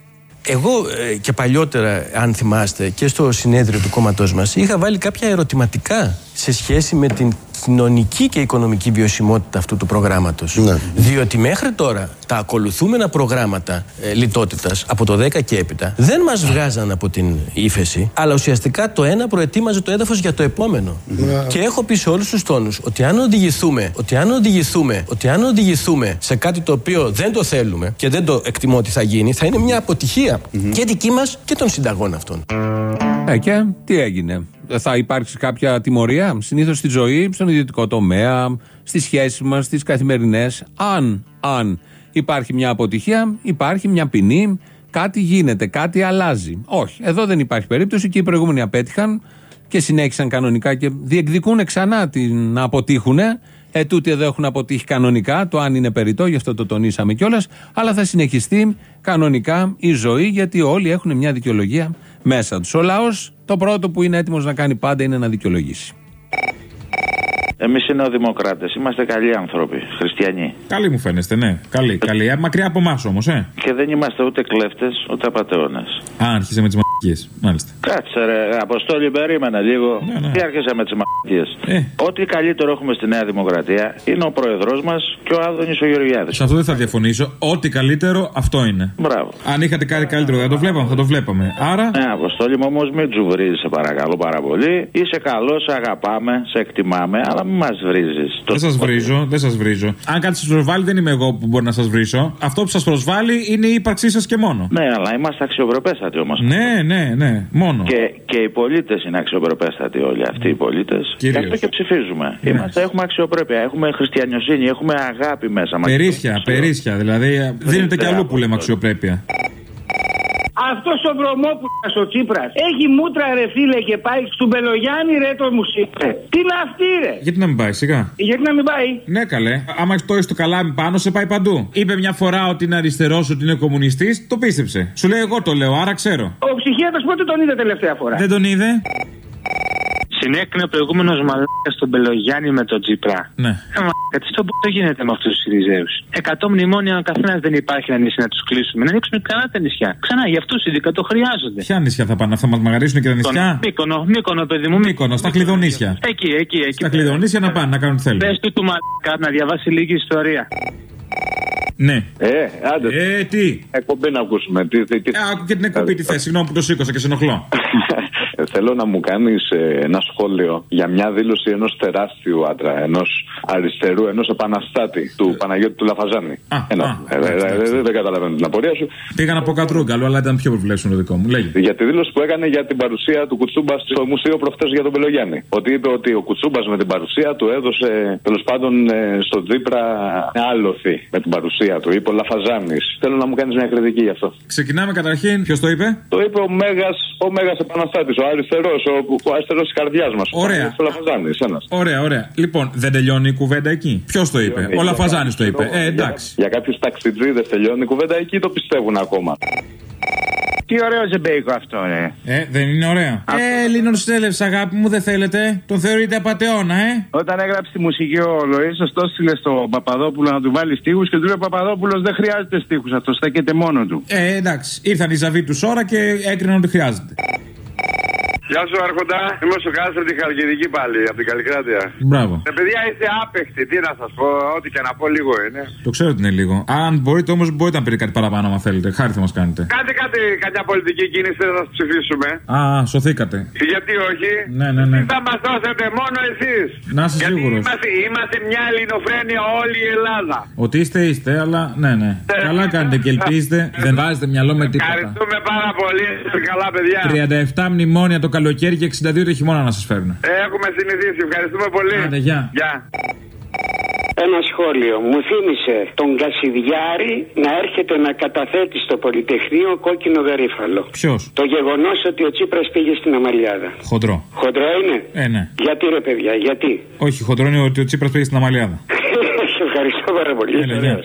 S1: Εγώ ε, και παλιότερα, αν θυμάστε, και στο συνέδριο του κόμματός μας, είχα βάλει κάποια ερωτηματικά σε σχέση με την κοινωνική και οικονομική βιωσιμότητα αυτού του προγράμματος.
S5: Ναι.
S1: Διότι μέχρι τώρα τα ακολουθούμενα προγράμματα ε, λιτότητας από το 10 και έπειτα δεν μας βγάζαν από την ύφεση, αλλά ουσιαστικά το ένα προετοίμαζε το έδαφος για το επόμενο.
S5: Ναι.
S1: Και έχω πει σε όλους τους τόνους ότι αν οδηγηθούμε, ότι αν οδηγηθούμε, ότι αν οδηγηθούμε σε κάτι το οποίο δεν το θέλουμε και δεν το εκτιμώ ότι θα γίνει, θα είναι μια αποτυχία και δική μας και των συνταγών αυτών.
S3: Ε, και τι έγινε; Θα υπάρξει κάποια τιμωρία; Συνήθως στη ζωή, στον ιδιωτικό τομέα, στις σχέσεις μας, στις καθημερινές. Αν, αν υπάρχει μια αποτυχία, υπάρχει μια ποινή κάτι γίνεται, κάτι αλλάζει. Όχι, εδώ δεν υπάρχει περίπτωση και οι προηγούμενοι απέτυχαν και συνέχισαν κανονικά και διεκδικούν ξανά την να αποτύχουν. Ε, τούτοι εδώ έχουν αποτύχει κανονικά, το αν είναι περιττό, γι' αυτό το τονίσαμε κιόλας. Αλλά θα συνεχιστεί κανονικά η ζωή, γιατί όλοι έχουν μια δικαιολογία μέσα τους. Ο λαός το πρώτο που είναι έτοιμος να κάνει πάντα είναι να δικαιολογήσει.
S15: Εμείς οι νεοδημοκράτες είμαστε καλοί άνθρωποι, χριστιανοί.
S16: Καλή μου φαίνεστε, ναι. Καλή, καλή. Ε, Μακριά από εμάς όμως, ε.
S15: Και δεν είμαστε ούτε κλέφτες ούτε απαταιώνε.
S16: Α, άρχισε με τις μαγικίε. Μάλιστα.
S15: Κάτσε ρε, Αποστόλη, περίμενα λίγο.
S16: Ναι,
S15: Τι άρχισε με τις μαγικίε.
S16: Ε.
S15: Ό,τι καλύτερο έχουμε στη Νέα Δημοκρατία είναι ο πρόεδρός μας και ο Άδωνης ο Γεωργιάδης.
S16: Σε αυτό δεν θα διαφωνήσω. Ό,τι καλύτερο αυτό είναι.
S15: Μπράβο.
S16: Αν είχατε κάτι καλύτερο δεν θα το βλέπαμε, θα το βλέπαμε. Άρα.
S15: Ναι, Αποστόλη μου όμως μην τζουβρίζει, σε παρακαλώ πάρα πολύ. Είσαι καλός, σε αγαπάμε, σε εκτιμάμε, αλλά μην μας βρίζεις.
S16: Δεν σας βρίζω, δεν σας βρίζω. Αν κάτι σας προσβάλλει, δεν είμαι εγώ που μπορεί να σας βρίσω. Αυτό που σας προσβάλλει είναι η ύπαρξή σας και μόνο.
S15: Ναι, αλλά είμαστε αξιοπρεπέστατοι όμως.
S16: Ναι, ναι, ναι, μόνο.
S15: Και, και οι πολίτες είναι αξιοπρεπέστατοι όλοι αυτοί οι πολίτες. Και
S16: Κυρίως.
S15: αυτό και ψηφίζουμε.
S16: Ναι.
S15: Είμαστε, έχουμε αξιοπρέπεια, έχουμε χριστιανιοσύνη, έχουμε αγάπη μέσα μας.
S16: Περίσσια, περίσσια. Δηλαδή δίνεται κι αλλού που λέμε αξιοπρέπεια.
S17: Αυτός ο βρωμόπουλας ο Τσίπρας έχει μούτρα ρε φίλε και πάει στον Πελογιάννη ρε το μουσίπε. Τι είναι αυτή ρε;
S16: Γιατί να μην πάει, σιγά.
S17: Γιατί να μην πάει;
S16: Ναι, καλέ. Άμα έχει το στο καλάμι πάνω, σε πάει παντού. Είπε μια φορά ότι είναι αριστερός, ότι είναι κομμουνιστής, το πίστεψε. Σου λέει εγώ το λέω, άρα ξέρω.
S17: Ο ψυχίατρος πότε τον είδε τελευταία φορά;
S16: Δεν τον είδε.
S18: Συνέκρινε ο προηγούμενος μαλάκας στον Πελογιάννη με τον Τζίπρα.
S16: Ναι.
S18: Ε, μαλάκα, τι στο το γίνεται με αυτούς τους Σιριζέους; Εκατό μνημόνια ο καθένας δεν υπάρχει να νησί να τους κλείσουμε. Να ανοίξουμε καλά τα νησιά. Ξανά, για αυτούς ειδικά το χρειάζονται.
S16: Ποια νησιά θα πάνε, θα μα μαγαρίσουν και τα νησιά;
S18: Μήκονο, μήκονο, παιδί μου.
S16: Μήκονο, στα κλειδονίσια.
S18: Εκεί, εκεί, εκεί.
S16: Στα κλειδονίσια να πάνε να κάνουν τι θέλουν.
S18: Πες του του μαλάκα να διαβάσει λίγη ιστορία.
S16: Ναι.
S19: Ε, άντε.
S16: Ε, τι;
S19: Εκπομπή να ακούσουμε. Τι, τι, τι...
S16: Ε, άκου και την εκπομπή τι θες. Συγγνώμη που το σήκωσα και σε ενοχλώ.
S19: Ε, Θέλω να μου κάνεις ένα σχόλιο για μια δήλωση ενός τεράστιου άντρα, ενός αριστερού, ενός επαναστάτη του Παναγιώτη του Λαφαζάνη. Ένα. Ε, ε, ε, Δεν καταλαβαίνω την απορία σου.
S16: Πήγα να πω κατρούγκαλο, αλλά ήταν πιο προβλέψιμο το δικό μου. Λέγε.
S19: Για τη δήλωση που έκανε για την παρουσία του Κουτσούμπας στο μουσείο προχτέ για τον Πελογιάννη. Ότι είπε ότι ο Κουτσούμπας με την παρουσία του έδωσε τέλος πάντων ε, στον Τζίπρα άλοθη με την παρουσία του. Είπε ο Λαφαζάνης. Θέλω να μου κάνεις μια κριτική γι' αυτό.
S16: Ξεκινάμε καταρχήν. Ποιος το είπε;
S19: Το είπε ο Μέγας ο Μέγας Επαναστάτης, ο αριστερό, ο, ο αριστερός της καρδιάς μας.
S16: Ωραία.
S19: Ο Λαφαζάνη, ένας.
S16: Ωραία, ωραία. Λοιπόν, δεν τελειώνει η κουβέντα εκεί. Ποιος το είπε; Ο Λαφαζάνης το είπε. Ε, εντάξει.
S19: Για κάποιους ταξιτζίδες τελειώνει η κουβέντα εκεί, το πιστεύουν ακόμα.
S17: Τι ωραίο ζεμπέικο αυτό, ρε.
S16: Ε, δεν είναι ωραία. Ε, Έλληνων στέλευση, αγάπη μου, δεν θέλετε; Τον θεωρείτε απαταιώνα, ε;
S17: Όταν έγραψε τη μουσική ο Λοίσο, το έστειλε στον Παπαδόπουλο να του βάλει στίχους και του λέει ο Παπαδόπουλος δεν χρειάζεται στίχους, αυτό στέκεται μόνο του.
S16: Ε, εντάξει. Ήρθαν οι ζαβοί του ώρα και έκριναν ότι χρειάζεται.
S20: Γεια σου, Άρχοντα. Είμαι στο κάστρο τη Χαλκιδική πάλι, από την Καλλικράτεια.
S16: Μπράβο.
S20: Ε, παιδιά, είστε άπεχτοι. Τι να σας πω, ό,τι και να πω λίγο είναι.
S16: Το ξέρω ότι είναι λίγο. Αν μπορείτε όμως, μπορείτε να πείτε κάτι παραπάνω, αν θέλετε. Χάρη θα μας κάνετε.
S20: Κάντε κάτι, κάποια πολιτική κίνηση, δεν θα σας ψηφίσουμε.
S16: Α, σωθήκατε.
S20: Γιατί όχι;
S16: Ναι, ναι, ναι.
S20: Θα μας δώσετε μόνο εσείς.
S16: Να είσαι
S20: Γιατί
S16: σίγουρος.
S20: είμαστε, είμαστε μια ελληνοφρένεια όλη η Ελλάδα.
S16: Ότι είστε, είστε, αλλά ναι, ναι. Καλά κάνετε και ελπίζετε. Δεν βάζετε μυαλό με τίποτα.
S20: Ευχαριστούμε πάρα πολύ. Είστε καλά, παιδιά.
S16: 37 μνημόνια το καλοκαίρι και 62 το χειμώνα να σας φέρουν.
S20: Ε, Έχουμε συνηθίσει. Ευχαριστούμε πολύ.
S16: Άντε, γεια.
S20: Γεια.
S21: Ένα σχόλιο. Μου θύμισε τον Κασιδιάρη να έρχεται να καταθέτει στο Πολυτεχνείο κόκκινο γαρίφαλο.
S16: Ποιος;
S21: Το γεγονός ότι ο Τσίπρας πήγε στην Αμαλιάδα.
S16: Χοντρό.
S21: Χοντρό είναι;
S16: Ε, ναι.
S21: Γιατί ρε παιδιά, γιατί;
S16: Όχι, χοντρό είναι ότι ο Τσίπρας πήγε στην Αμαλιάδα.
S21: Σε ευχαριστώ πάρα πολύ.
S16: Έλα, γεια.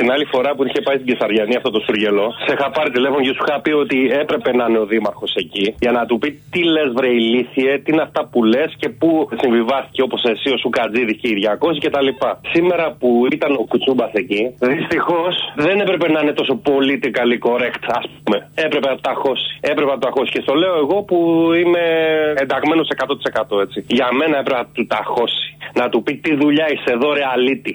S22: Την άλλη φορά που είχε πάει στην Κεσαριανή αυτό το σουργελό, σε είχα πάρει τηλέφωνο και σου είχα πει ότι έπρεπε να είναι ο Δήμαρχος εκεί για να του πει τι λες, βρε ηλίθιε, τι είναι αυτά που λες και πού συμβιβάστηκε όπως εσύ ο Σουκατζίδη και οι 200 κτλ. Σήμερα που ήταν ο Κουτσούμπας εκεί, δυστυχώς δεν έπρεπε να είναι τόσο politically correct, ας πούμε. Έπρεπε να τα χώσει. Έπρεπε να τα χώσει. Και στο λέω εγώ που είμαι ενταγμένος 100% έτσι. Για μένα έπρεπε να του τα χώσει. Να του πει τι δουλειά είσαι εδώ, ρε αλήτη.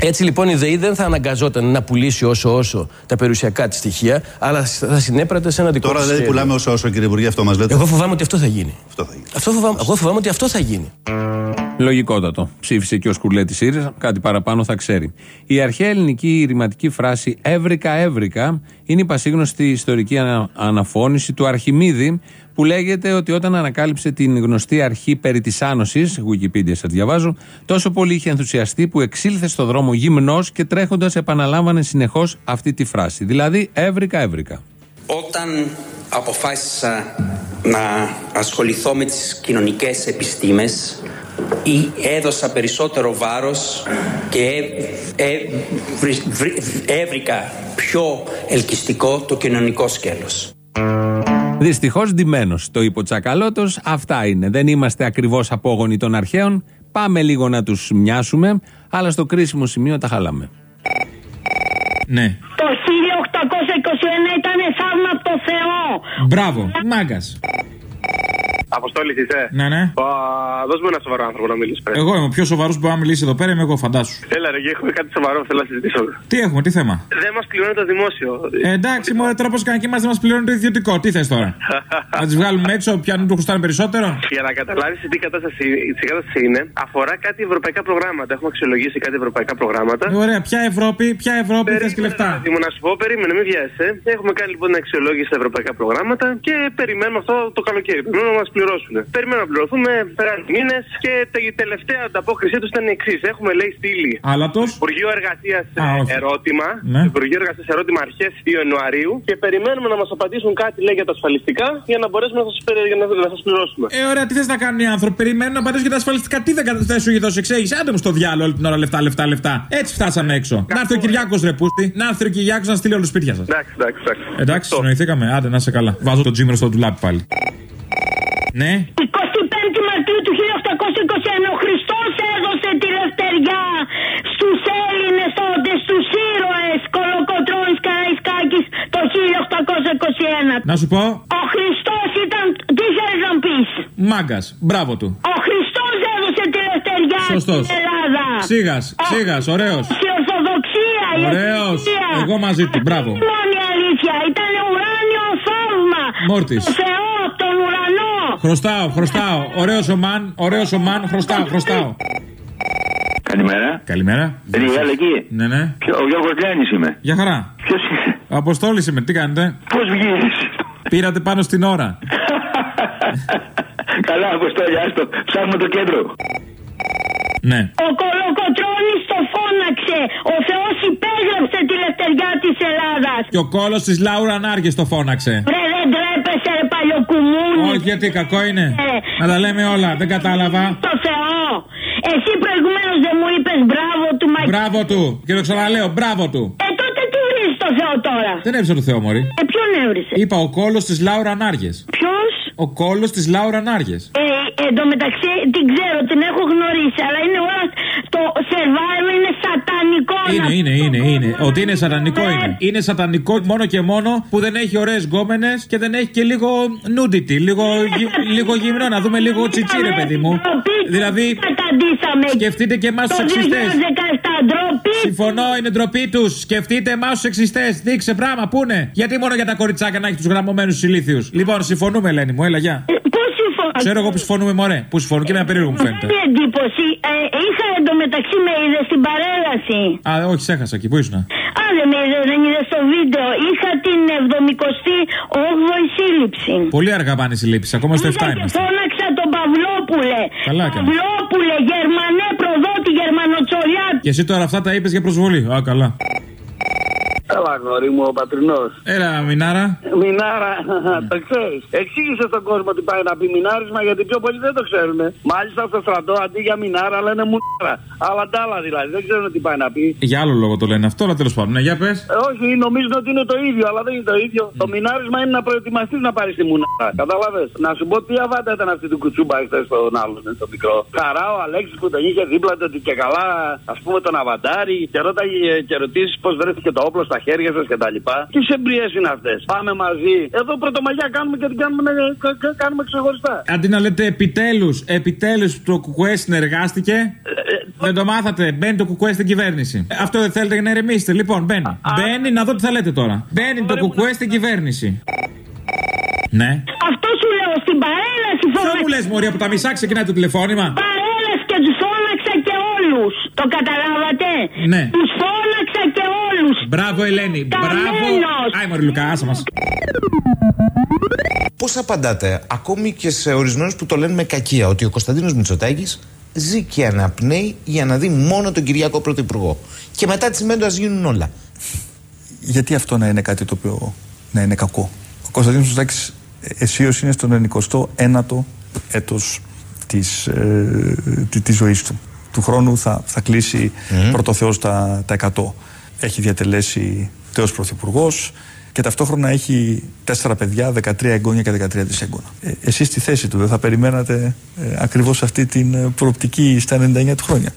S1: Έτσι λοιπόν η ΔΕΗ δεν θα αναγκαζόταν να πουλήσει όσο όσο τα περιουσιακά της στοιχεία, αλλά θα συνέπρατε σε ένα δικό
S2: Τώρα
S1: της
S2: δεν
S1: σχέδιο.
S2: πουλάμε όσο όσο κύριε Υπουργέ, αυτό μας λέτε.
S1: Εγώ φοβάμαι ότι αυτό θα γίνει.
S2: Αυτό θα γίνει.
S1: Αυτό φοβάμαι, εγώ φοβάμαι ότι αυτό θα γίνει.
S3: Λογικότατο. Ψήφισε και ο Σκουρλέτη ΣΥΡΙΖΑ, κάτι παραπάνω θα ξέρει. Η αρχαία ελληνική ρηματική φράση Έβρικα, έβρικα είναι η πασίγνωστη ιστορική ανα- αναφώνηση του Αρχιμίδη που λέγεται ότι όταν ανακάλυψε την γνωστή αρχή περί της άνωσης, Wikipedia σας διαβάζω, τόσο πολύ είχε ενθουσιαστεί που εξήλθε στο δρόμο γυμνός και τρέχοντας επαναλάμβανε συνεχώς αυτή τη φράση. Δηλαδή, έβρικα, έβρικα.
S7: Όταν αποφάσισα να ασχοληθώ με τις κοινωνικές επιστήμες ή έδωσα περισσότερο βάρος και ε- ε- βρι- βρι- έβρικα πιο ελκυστικό το κοινωνικό σκέλος.
S3: Δυστυχώς ντυμένος, το είπε ο Τσακαλώτος. Αυτά είναι. Δεν είμαστε ακριβώς απόγονοι των αρχαίων. Πάμε λίγο να τους μοιάσουμε, αλλά στο κρίσιμο σημείο τα χαλάμε. Ναι.
S23: Το 1821 ήταν θαύμα από το Θεό.
S16: Μπράβο, μάγκας.
S22: Αποστόλης είσαι;
S16: Ναι, ναι.
S22: Α, δώσ' μου ένα σοβαρό άνθρωπο να μιλήσεις. πρέπει.
S16: Εγώ είμαι ο πιο σοβαρός που μπορεί να μιλήσει εδώ πέρα, είμαι εγώ, φαντάσου.
S22: Έλα, ρε, έχουμε κάτι σοβαρό που θέλω να συζητήσω.
S16: Τι έχουμε, τι θέμα;
S22: Δεν μας πληρώνει το δημόσιο.
S16: Ε, εντάξει, μωρέ, τώρα πώς κάνεις και μα δεν μας πληρώνει το ιδιωτικό. Τι θες τώρα; να τις βγάλουμε έξω, πιάνουν του χρωστάνε περισσότερο;
S22: Για να καταλάβεις τι κατάσταση, τι κατάσταση είναι, αφορά κάτι ευρωπαϊκά προγράμματα. Έχουμε αξιολογήσει κάτι ευρωπαϊκά προγράμματα.
S16: Ε, ωραία, ποια Ευρώπη, ποια Ευρώπη θες και λεφτά;
S22: Τι μου να σου πω, περίμενε, μην βιάζεσαι. Έχουμε κάνει λοιπόν την αξιολόγηση στα ευρωπαϊκά προγράμματα και περιμένουμε αυτό το καλοκαίρι. Περιμένουμε να μας πληρώσουν. Περιμένουμε να πληρωθούμε, πέραν μήνες και η τελευταία ανταπόκρισή τους ήταν η εξής. Έχουμε λέει στείλει
S16: Άλατος.
S22: Υπουργείο Εργασίας
S16: Α, όχι.
S22: ερώτημα.
S16: Ναι.
S22: Υπουργείο Εργασίας ερώτημα αρχές Ιανουαρίου και περιμένουμε να μας απαντήσουν κάτι λέει για τα ασφαλιστικά για να μπορέσουμε να σας να, να σας πληρώσουμε.
S16: Ε, ωραία, τι θες να κάνουν οι άνθρωποι; Περιμένουν να πατήσουν και τα ασφαλιστικά. Τι δεν κα- σου έχει δώσει εξήγηση. Άντε μου στο διάλογο όλη την ώρα λεφτά, λεφτά, λεφτά. Έτσι φτάσαμε έξω. Να έρθει ο Κυριάκος ρεπούστη. Να έρθει ο Κυριάκος να στείλει όλους σπίτια σας.
S22: Εντάξει, εντάξει, εντάξει.
S16: Εντάξει, συνοηθήκαμε. Άντε να σε καλά. Βάζω το τζίμερο στο ντουλάπι πάλι. Ναι.
S23: 25 Μαρτίου του 1821 ο Χριστός έδωσε τη λευτεριά στους Έλληνες τότε, στους ήρωες Κολοκοτρώνης Καραϊσκάκης το 1821.
S16: Να σου πω.
S23: Ο Χριστός ήταν... Τι θέλεις να πεις;
S16: Μάγκας. Μπράβο του.
S23: Ο Χριστός έδωσε τη λευτεριά
S16: Σωστός.
S23: στην Ελλάδα.
S16: Ξύγα, ξύγα, ωραίος.
S23: Η Ορθοδοξία, η
S16: Ωραίος.
S23: Εκκλησία.
S16: Εγώ μαζί του. Μπράβο.
S23: Η μόνη αλήθεια ήταν ουράνιο θαύμα.
S16: Μόρτης.
S23: Το Θεό από τον ουρανό.
S16: Χρωστάω, χρωστάω. Ωραίος ο μαν, ωραίος ο μαν, χρωστάω, χρωστάω.
S24: Καλημέρα.
S16: Καλημέρα.
S24: Είναι η άλλη εκεί.
S16: Ναι, ναι.
S24: Ποιο- Ο Γιώργος Λιάννη είμαι.
S16: Για χαρά.
S24: Ποιος είσαι;
S16: Ο Αποστόλης είμαι, τι κάνετε;
S24: Πώς βγαίνει.
S16: Πήρατε πάνω στην ώρα.
S24: Καλά, Αποστόλη, άστο. Ψάχνουμε το κέντρο.
S16: Ναι.
S23: Ο Κολοκοτρώνης το φώναξε. Ο Θεός υπέγραψε τη λευτεριά της Ελλάδας.
S16: Και ο κόλος της Λάουρα Νάργε το φώναξε.
S23: Ρε δεν τρέπεσαι ρε παλιοκουμούνι.
S16: Όχι, γιατί κακό είναι.
S23: Ε.
S16: Να τα λέμε όλα, δεν κατάλαβα.
S23: Το Θεό. Εσύ προηγουμένως δεν μου είπες μπράβο του Μα...
S16: Μπράβο του. Και το ξαναλέω, μπράβο του.
S23: Ε τότε τι βρεις το Θεό τώρα;
S16: Δεν έβρισα το Θεό, Μωρή.
S23: Ε ποιον έβρισε;
S16: Είπα ο κόλος της Λάουρα Νάργε.
S23: Ποιος;
S16: Ο κόλος της Λάουρα Νάργε.
S23: Ε, εν τω μεταξύ την ξέρω, την έχω γνωρίσει, αλλά είναι όλα. Το survivor είναι σατανικό.
S16: Είναι, είναι, είναι, είναι. Ότι είναι σατανικό είναι. Είναι σατανικό μόνο και μόνο που δεν έχει ωραίες γκόμενες και δεν έχει και λίγο nudity, λίγο, γι- λίγο γυμνό. Να δούμε λίγο τσιτσί, ρε παιδί μου. Δηλαδή, σκεφτείτε και εμάς τους
S23: Το
S16: εξιστέ.
S23: 2017 ντροπή.
S16: Συμφωνώ, είναι ντροπή τους. Σκεφτείτε εμάς τους εξιστές. Δείξε πράγμα, πού είναι. Γιατί μόνο για τα κοριτσάκια να έχει τους γραμμωμένους ηλίθιους. Λοιπόν, συμφωνούμε, Ελένη μου, έλα, γεια.
S23: Πού συμφωνώ.
S16: Ξέρω εγώ που συμφωνούμε, μωρέ. Που συμφωνώ και με ένα περίεργο μου φαίνεται.
S23: Κάνει εντύπωση. Ε, είχα εντωμεταξύ με είδες στην παρέλαση.
S16: Α, όχι, σε έχασα εκεί, πού ήσουν.
S23: Α, δεν με είδες, δεν είδες στο βίντεο. Είχα την 78η σύλληψη.
S16: Πολύ αργά πάνε οι συλλήψει, ακόμα στο 7
S23: Είδα και
S16: είμαστε.
S23: φώναξα τον Παυλόπουλε.
S16: Καλά έκανες.
S23: Παυλόπουλε, Γερμανέ προδότη, Γερμανοτσολιάτη.
S16: Και εσύ τώρα αυτά τα είπες για προσβολή. Α, καλά.
S25: Έλα, αγόρι μου, ο πατρινός.
S16: Έλα, Μινάρα.
S25: Μινάρα, το ξέρεις. Εξήγησε στον κόσμο τι πάει να πει μινάρισμα γιατί πιο πολλοί δεν το ξέρουν. Μάλιστα στο στρατό αντί για μινάρα λένε μουνάρα. Αλλά τ' άλλα δηλαδή, δεν ξέρουν τι πάει να πει.
S16: Για άλλο λόγο το λένε αυτό, αλλά τέλος πάντων. Ναι, για πες.
S25: Ε, όχι, νομίζουν ότι είναι το ίδιο, αλλά δεν είναι το ίδιο. Το μινάρισμα είναι να προετοιμαστείς να πάρεις τη μουνάρα. Κατάλαβε. Να σου πω τι αβάντα ήταν αυτή του κουτσούμπα χθες στον άλλον, ε, το μικρό. Χαρά ο Αλέξης που τον είχε δίπλα του ότι και καλά, ας πούμε, τον αβαντάρι και ρώταγε ε, και ρωτήσεις πώς βρέθηκε το όπλο στα χέρια σας κτλ. Τις εμπειρίες είναι αυτές. Πάμε μαζί. Εδώ πρωτομαγιά κάνουμε και την κάνουμε, ε, κα- κα- κάνουμε ξεχωριστά.
S16: Αντί να λέτε επιτέλους, επιτέλους το κουκουέ συνεργάστηκε.
S25: Ε,
S16: Δεν το μάθατε. Μπαίνει το κουκουέ στην κυβέρνηση. Ε, Αυτό δεν θέλετε για να ηρεμήσετε. Λοιπόν, μπαίνει. Μπαίνει να δω τι θα λέτε τώρα. Μπαίνει το κουκουέ στην κυβέρνηση. Ναι.
S23: Αυτό σου λέω στην παρέλαση
S16: Ποιο
S23: φώναξα.
S16: μου λες, Μωρή, από τα μισά ξεκινάει το τηλεφώνημα.
S23: Παρέλαση και τους φώναξα και όλους. Το καταλάβατε;
S16: Ναι.
S23: Τους φώναξα και όλου.
S16: Μπράβο, Ελένη. Μπράβο. Άι, Μωρή Λουκά, άσε μας.
S26: Πώς απαντάτε, ακόμη και σε ορισμένους που το λένε με κακία, ότι ο Κωνσταντίνος Μητσοτάκης ζει και αναπνέει για να δει μόνο τον Κυριακό Πρωθυπουργό. Και μετά τη μέντο α γίνουν όλα.
S27: Γιατί αυτό να είναι κάτι το οποίο να είναι κακό; Ο Κωνσταντίνος Μητσοτάκης αισίως είναι στον 99ο έτος της, ε, τη- της ζωής του. Του χρόνου θα, θα κλείσει
S26: Μμμ.
S27: πρωτοθεώς τα, τα 100. Έχει διατελέσει τέος πρωθυπουργός και ταυτόχρονα έχει τέσσερα παιδιά, 13 εγγόνια και 13 δισέγγωνα. Ε, εσείς στη θέση του δεν θα περιμένατε ε, ακριβώς αυτή την ε, προοπτική στα 99 του χρόνια;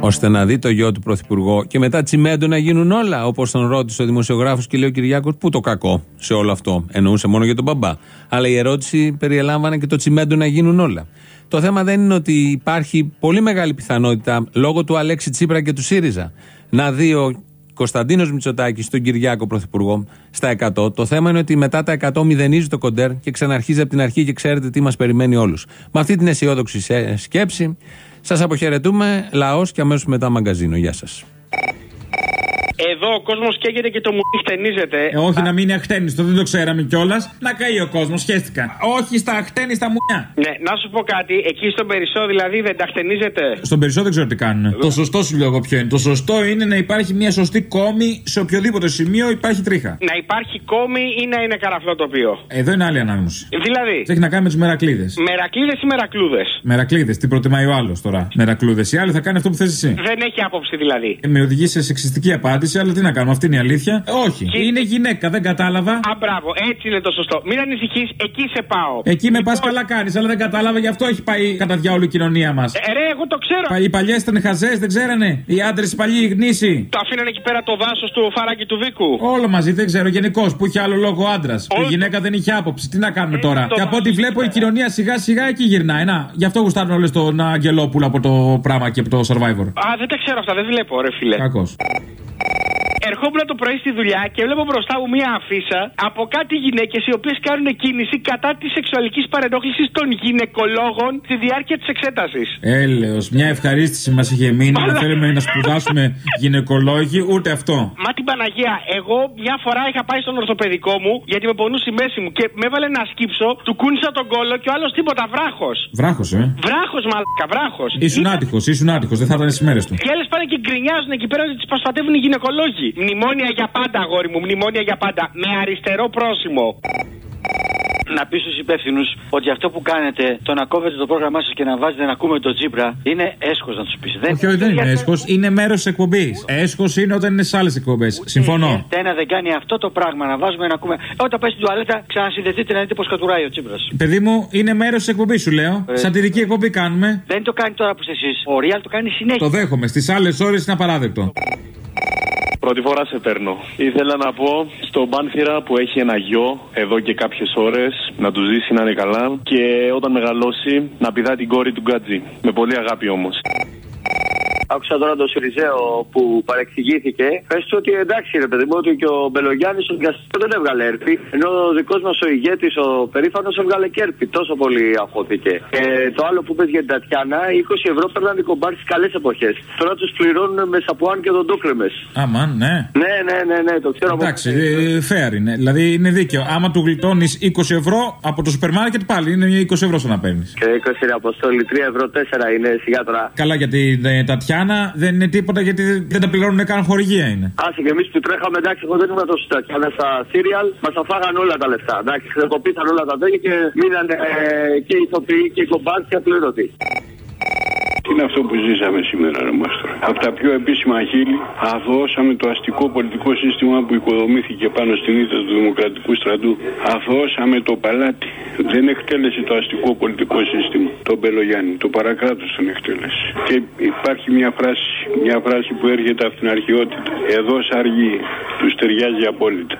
S3: ώστε να δει το γιο του Πρωθυπουργό και μετά τσιμέντο να γίνουν όλα. Όπως τον ρώτησε ο δημοσιογράφος και λέει ο Κυριάκος, Πού το κακό σε όλο αυτό. Εννοούσε μόνο για τον μπαμπά. Αλλά η ερώτηση περιελάμβανε και το τσιμέντο να γίνουν όλα. Το θέμα δεν είναι ότι υπάρχει πολύ μεγάλη πιθανότητα λόγω του Αλέξη Τσίπρα και του ΣΥΡΙΖΑ να δει ο Κωνσταντίνος Μητσοτάκης τον Κυριάκο Πρωθυπουργό στα 100. Το θέμα είναι ότι μετά τα 100 μηδενίζει το κοντέρ και ξαναρχίζει από την αρχή και ξέρετε τι μας περιμένει όλους. Με αυτή την αισιόδοξη σε- σκέψη, σας αποχαιρετούμε. Λαός και αμέσως μετά μαγκαζίνο. Γεια σας.
S28: Εδώ ο κόσμος καίγεται και το μου χτενίζεται.
S16: Ε, όχι να μην είναι αχτένιστο, δεν το ξέραμε κιόλας. Να καεί ο κόσμος, σχέστηκα. Όχι στα αχτένιστα μουνιά.
S28: Ναι, να σου πω κάτι, εκεί στον Περισσό δηλαδή δεν τα χτενίζεται;
S16: Στον περισσότερο δεν ξέρω τι κάνουν. Το σωστό σου λέω εγώ ποιο είναι. Το σωστό είναι να υπάρχει μια σωστή κόμη σε οποιοδήποτε σημείο υπάρχει τρίχα.
S28: Να υπάρχει κόμη ή να είναι καραφλό τοπίο;
S16: Εδώ είναι άλλη ανάγνωση.
S28: Δηλαδή,
S16: Τι έχει να κάνει με τους μερακλείδες;
S28: μερακλείδες ή μερακλούδες;
S16: Μερακλείδες, τι προτιμάει ο άλλος τώρα; Μερακλούδε. Οι άλλοι θα κάνει αυτό που θες εσύ.
S28: Δεν έχει άποψη δηλαδή.
S16: Ε, Με οδηγεί σε σεξιστική απάντηση, αλλά τι να κάνουμε, αυτή είναι η αλήθεια. Ε, όχι. Είναι γυναίκα, δεν κατάλαβα.
S28: Α, μπράβο, έτσι είναι το σωστό. Μην ανησυχείς, εκεί σε πάω.
S16: Εκεί με πας καλά κάνεις, αλλά δεν κατάλαβα, γι' αυτό έχει πάει κατά διάολο η κοινωνία μας.
S28: Ε, ρε, εγώ το ξέρω.
S16: Οι παλιές ήταν χαζές, δεν ξέρανε. Οι άντρες οι παλιοί γνήσιοι.
S28: Το αφήνανε εκεί πέρα το δάσος του φαράκι του Βίκου.
S16: Όλο μαζί, δεν ξέρω. Γενικώ που είχε άλλο λόγο άντρας. Η γυναίκα δεν είχε άποψη. Τι να κάνουμε τώρα;
S28: το
S16: Και από ό,τι
S28: δάσος
S16: βλέπω η κοινωνία σιγά σιγά εκεί γυρνάει. Να, γι' αυτό γουστάρουν όλες τον Αγγελόπουλο από το πράγμα και από το survivor.
S28: Α, δεν τα ξέρω αυτά, δεν βλέπω, ρε φίλε.
S16: Κακός.
S28: Ερχόμουν το πρωί στη δουλειά και βλέπω μπροστά μου μία αφίσα από κάτι γυναίκες οι οποίες κάνουν κίνηση κατά της σεξουαλικής παρενόχλησης των γυναικολόγων στη διάρκεια της εξέτασης.
S16: Έλεος, μια ευχαρίστηση μας είχε μείνει. Δεν θέλουμε να σπουδάσουμε γυναικολόγοι, ούτε αυτό.
S28: Μα την Παναγία, εγώ μια φορά είχα πάει στον ορθοπαιδικό μου γιατί με πονούσε η μέση μου και με έβαλε να σκύψω, του κούνησα τον κόλο και ο άλλος τίποτα, βράχος.
S16: Βράχος, ε;
S28: Βράχος, μαλάκα, βράχος.
S16: Ήσουν άτυχος, ήσουν άτυχος, δεν θα ήταν στι μέρες του.
S28: Και άλλες πάνε και γκρινιάζουν εκεί πέρα ότι τις προστατεύουν οι γυναικολόγοι. Μνημόνια για πάντα, αγόρι μου, μνημόνια για πάντα. Με αριστερό πρόσημο.
S29: Να πει στους υπεύθυνους ότι αυτό που κάνετε, το να κόβετε το πρόγραμμά σας και να βάζετε να ακούμε τον Τζίπρα, είναι έσχος να τους πεις.
S16: Όχι, όχι, δεν είναι έσχος, είναι μέρος της εκπομπής. Έσχος είναι όταν είναι σε άλλες εκπομπές. Συμφωνώ.
S29: Ένα δεν κάνει αυτό το πράγμα, να βάζουμε να ακούμε. Όταν πάει στην τουαλέτα, ξανασυνδεθείτε να δείτε πώς κατουράει ο Τσίπρα.
S16: Παιδί μου, είναι μέρος της εκπομπής, σου λέω.
S29: Ε.
S16: Σατυρική εκπομπή κάνουμε.
S29: Δεν το κάνει τώρα που είστε εσείς. Ο Ριάλ το κάνει συνέχεια.
S16: Το δέχομαι. Στις άλλες ώρες είναι απαράδεκτο.
S19: Πρώτη φορά σε παίρνω. Ήθελα να πω στον Πάνθυρα που έχει ένα γιο εδώ και κάποιες ώρες να του ζήσει να είναι καλά και όταν μεγαλώσει να πηδά την κόρη του Γκάτζη. Με πολύ αγάπη όμως.
S30: Άκουσα τώρα τον Σιριζέο που παρεξηγήθηκε. Πες του ότι εντάξει, ρε παιδί μου, ότι και ο Μπελογιάννης ο δικαστικό δεν έβγαλε έρπη. Ενώ ο δικός μας ο ηγέτης, ο περήφανος, έβγαλε και έρπη. Τόσο πολύ αφώθηκε. Και το άλλο που πες για την Τατιάνα, 20 ευρώ παίρναν οι κομπάρι στις καλές εποχές. Τώρα τους πληρώνουν με σαπουάν και δοντόκρεμες.
S16: Αμάν, ναι.
S30: Ναι, ναι, ναι, ναι, το ξέρω
S16: Εντάξει, ε, fair είναι. Δηλαδή είναι δίκαιο. Άμα του γλιτώνεις 20 ευρώ από το σούπερ μάρκετ πάλι είναι 20 ευρώ σαν να παίρνεις.
S30: Και 20 ρε Αποστόλη, 3 ευρώ 4 είναι σιγά τώρα.
S16: Καλά για την ε, Τατιάνα δεν είναι τίποτα γιατί δεν τα πληρώνουν καν χορηγία είναι.
S30: Άσε και εμείς που τρέχαμε, εντάξει, εγώ δεν ήμουν τόσο Τατιάνα στα σύριαλ, μας τα φάγαν όλα τα λεφτά. Εντάξει, χρεοκοπήσαν όλα τα τέτοια και μείναν ε, και οι ηθοποιοί και οι κομπάρτοι απλήρωτοι.
S31: Τι είναι αυτό που ζήσαμε σήμερα, ρε Μάστρο; Από τα πιο επίσημα χείλη, αθωώσαμε το αστικό πολιτικό σύστημα που οικοδομήθηκε πάνω στην ήττα του Δημοκρατικού στρατού. Αθωώσαμε το παλάτι. Δεν εκτέλεσε το αστικό πολιτικό σύστημα. Τον Μπελογιάννη. Το παρακράτος τον εκτέλεσε. Και υπάρχει μια φράση, μια φράση που έρχεται από την αρχαιότητα. Εδώ αργεί. Τους ταιριάζει απόλυτα.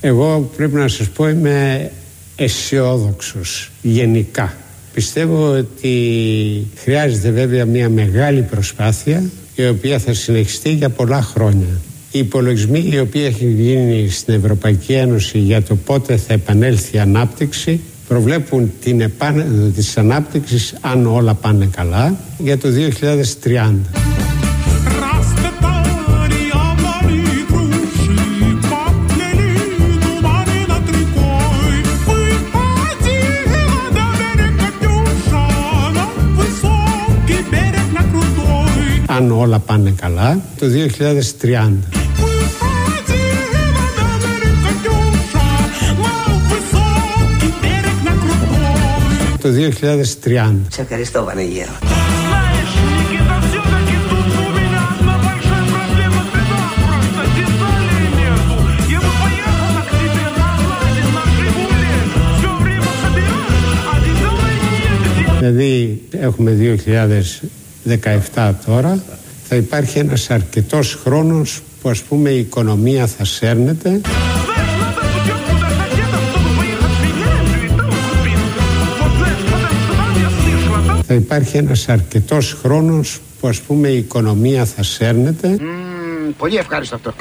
S13: Εγώ πρέπει να σας πω είμαι αισιόδοξος γενικά. Πιστεύω ότι χρειάζεται βέβαια μια μεγάλη προσπάθεια η οποία θα συνεχιστεί για πολλά χρόνια. Οι υπολογισμοί οι οποίοι έχουν γίνει στην Ευρωπαϊκή Ένωση για το πότε θα επανέλθει η ανάπτυξη προβλέπουν την επάνωδο της ανάπτυξης αν όλα πάνε καλά για το 2030. Αν όλα πάνε καλά, το 2030. Το 2030.
S25: Σε ευχαριστώ Βανεγέρο.
S13: Δηλαδή έχουμε 2017 τώρα θα υπάρχει ένας αρκετός χρόνος που ας πούμε η οικονομία θα σέρνεται. Θα υπάρχει ένας αρκετός χρόνος που ας πούμε η οικονομία θα σέρνεται.
S25: Πολύ ευχάριστο αυτό.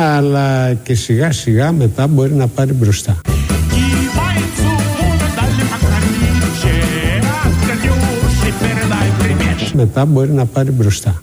S13: Αλλά και σιγά σιγά μετά μπορεί να πάρει μπροστά. Μετά μπορεί να πάρει μπροστά.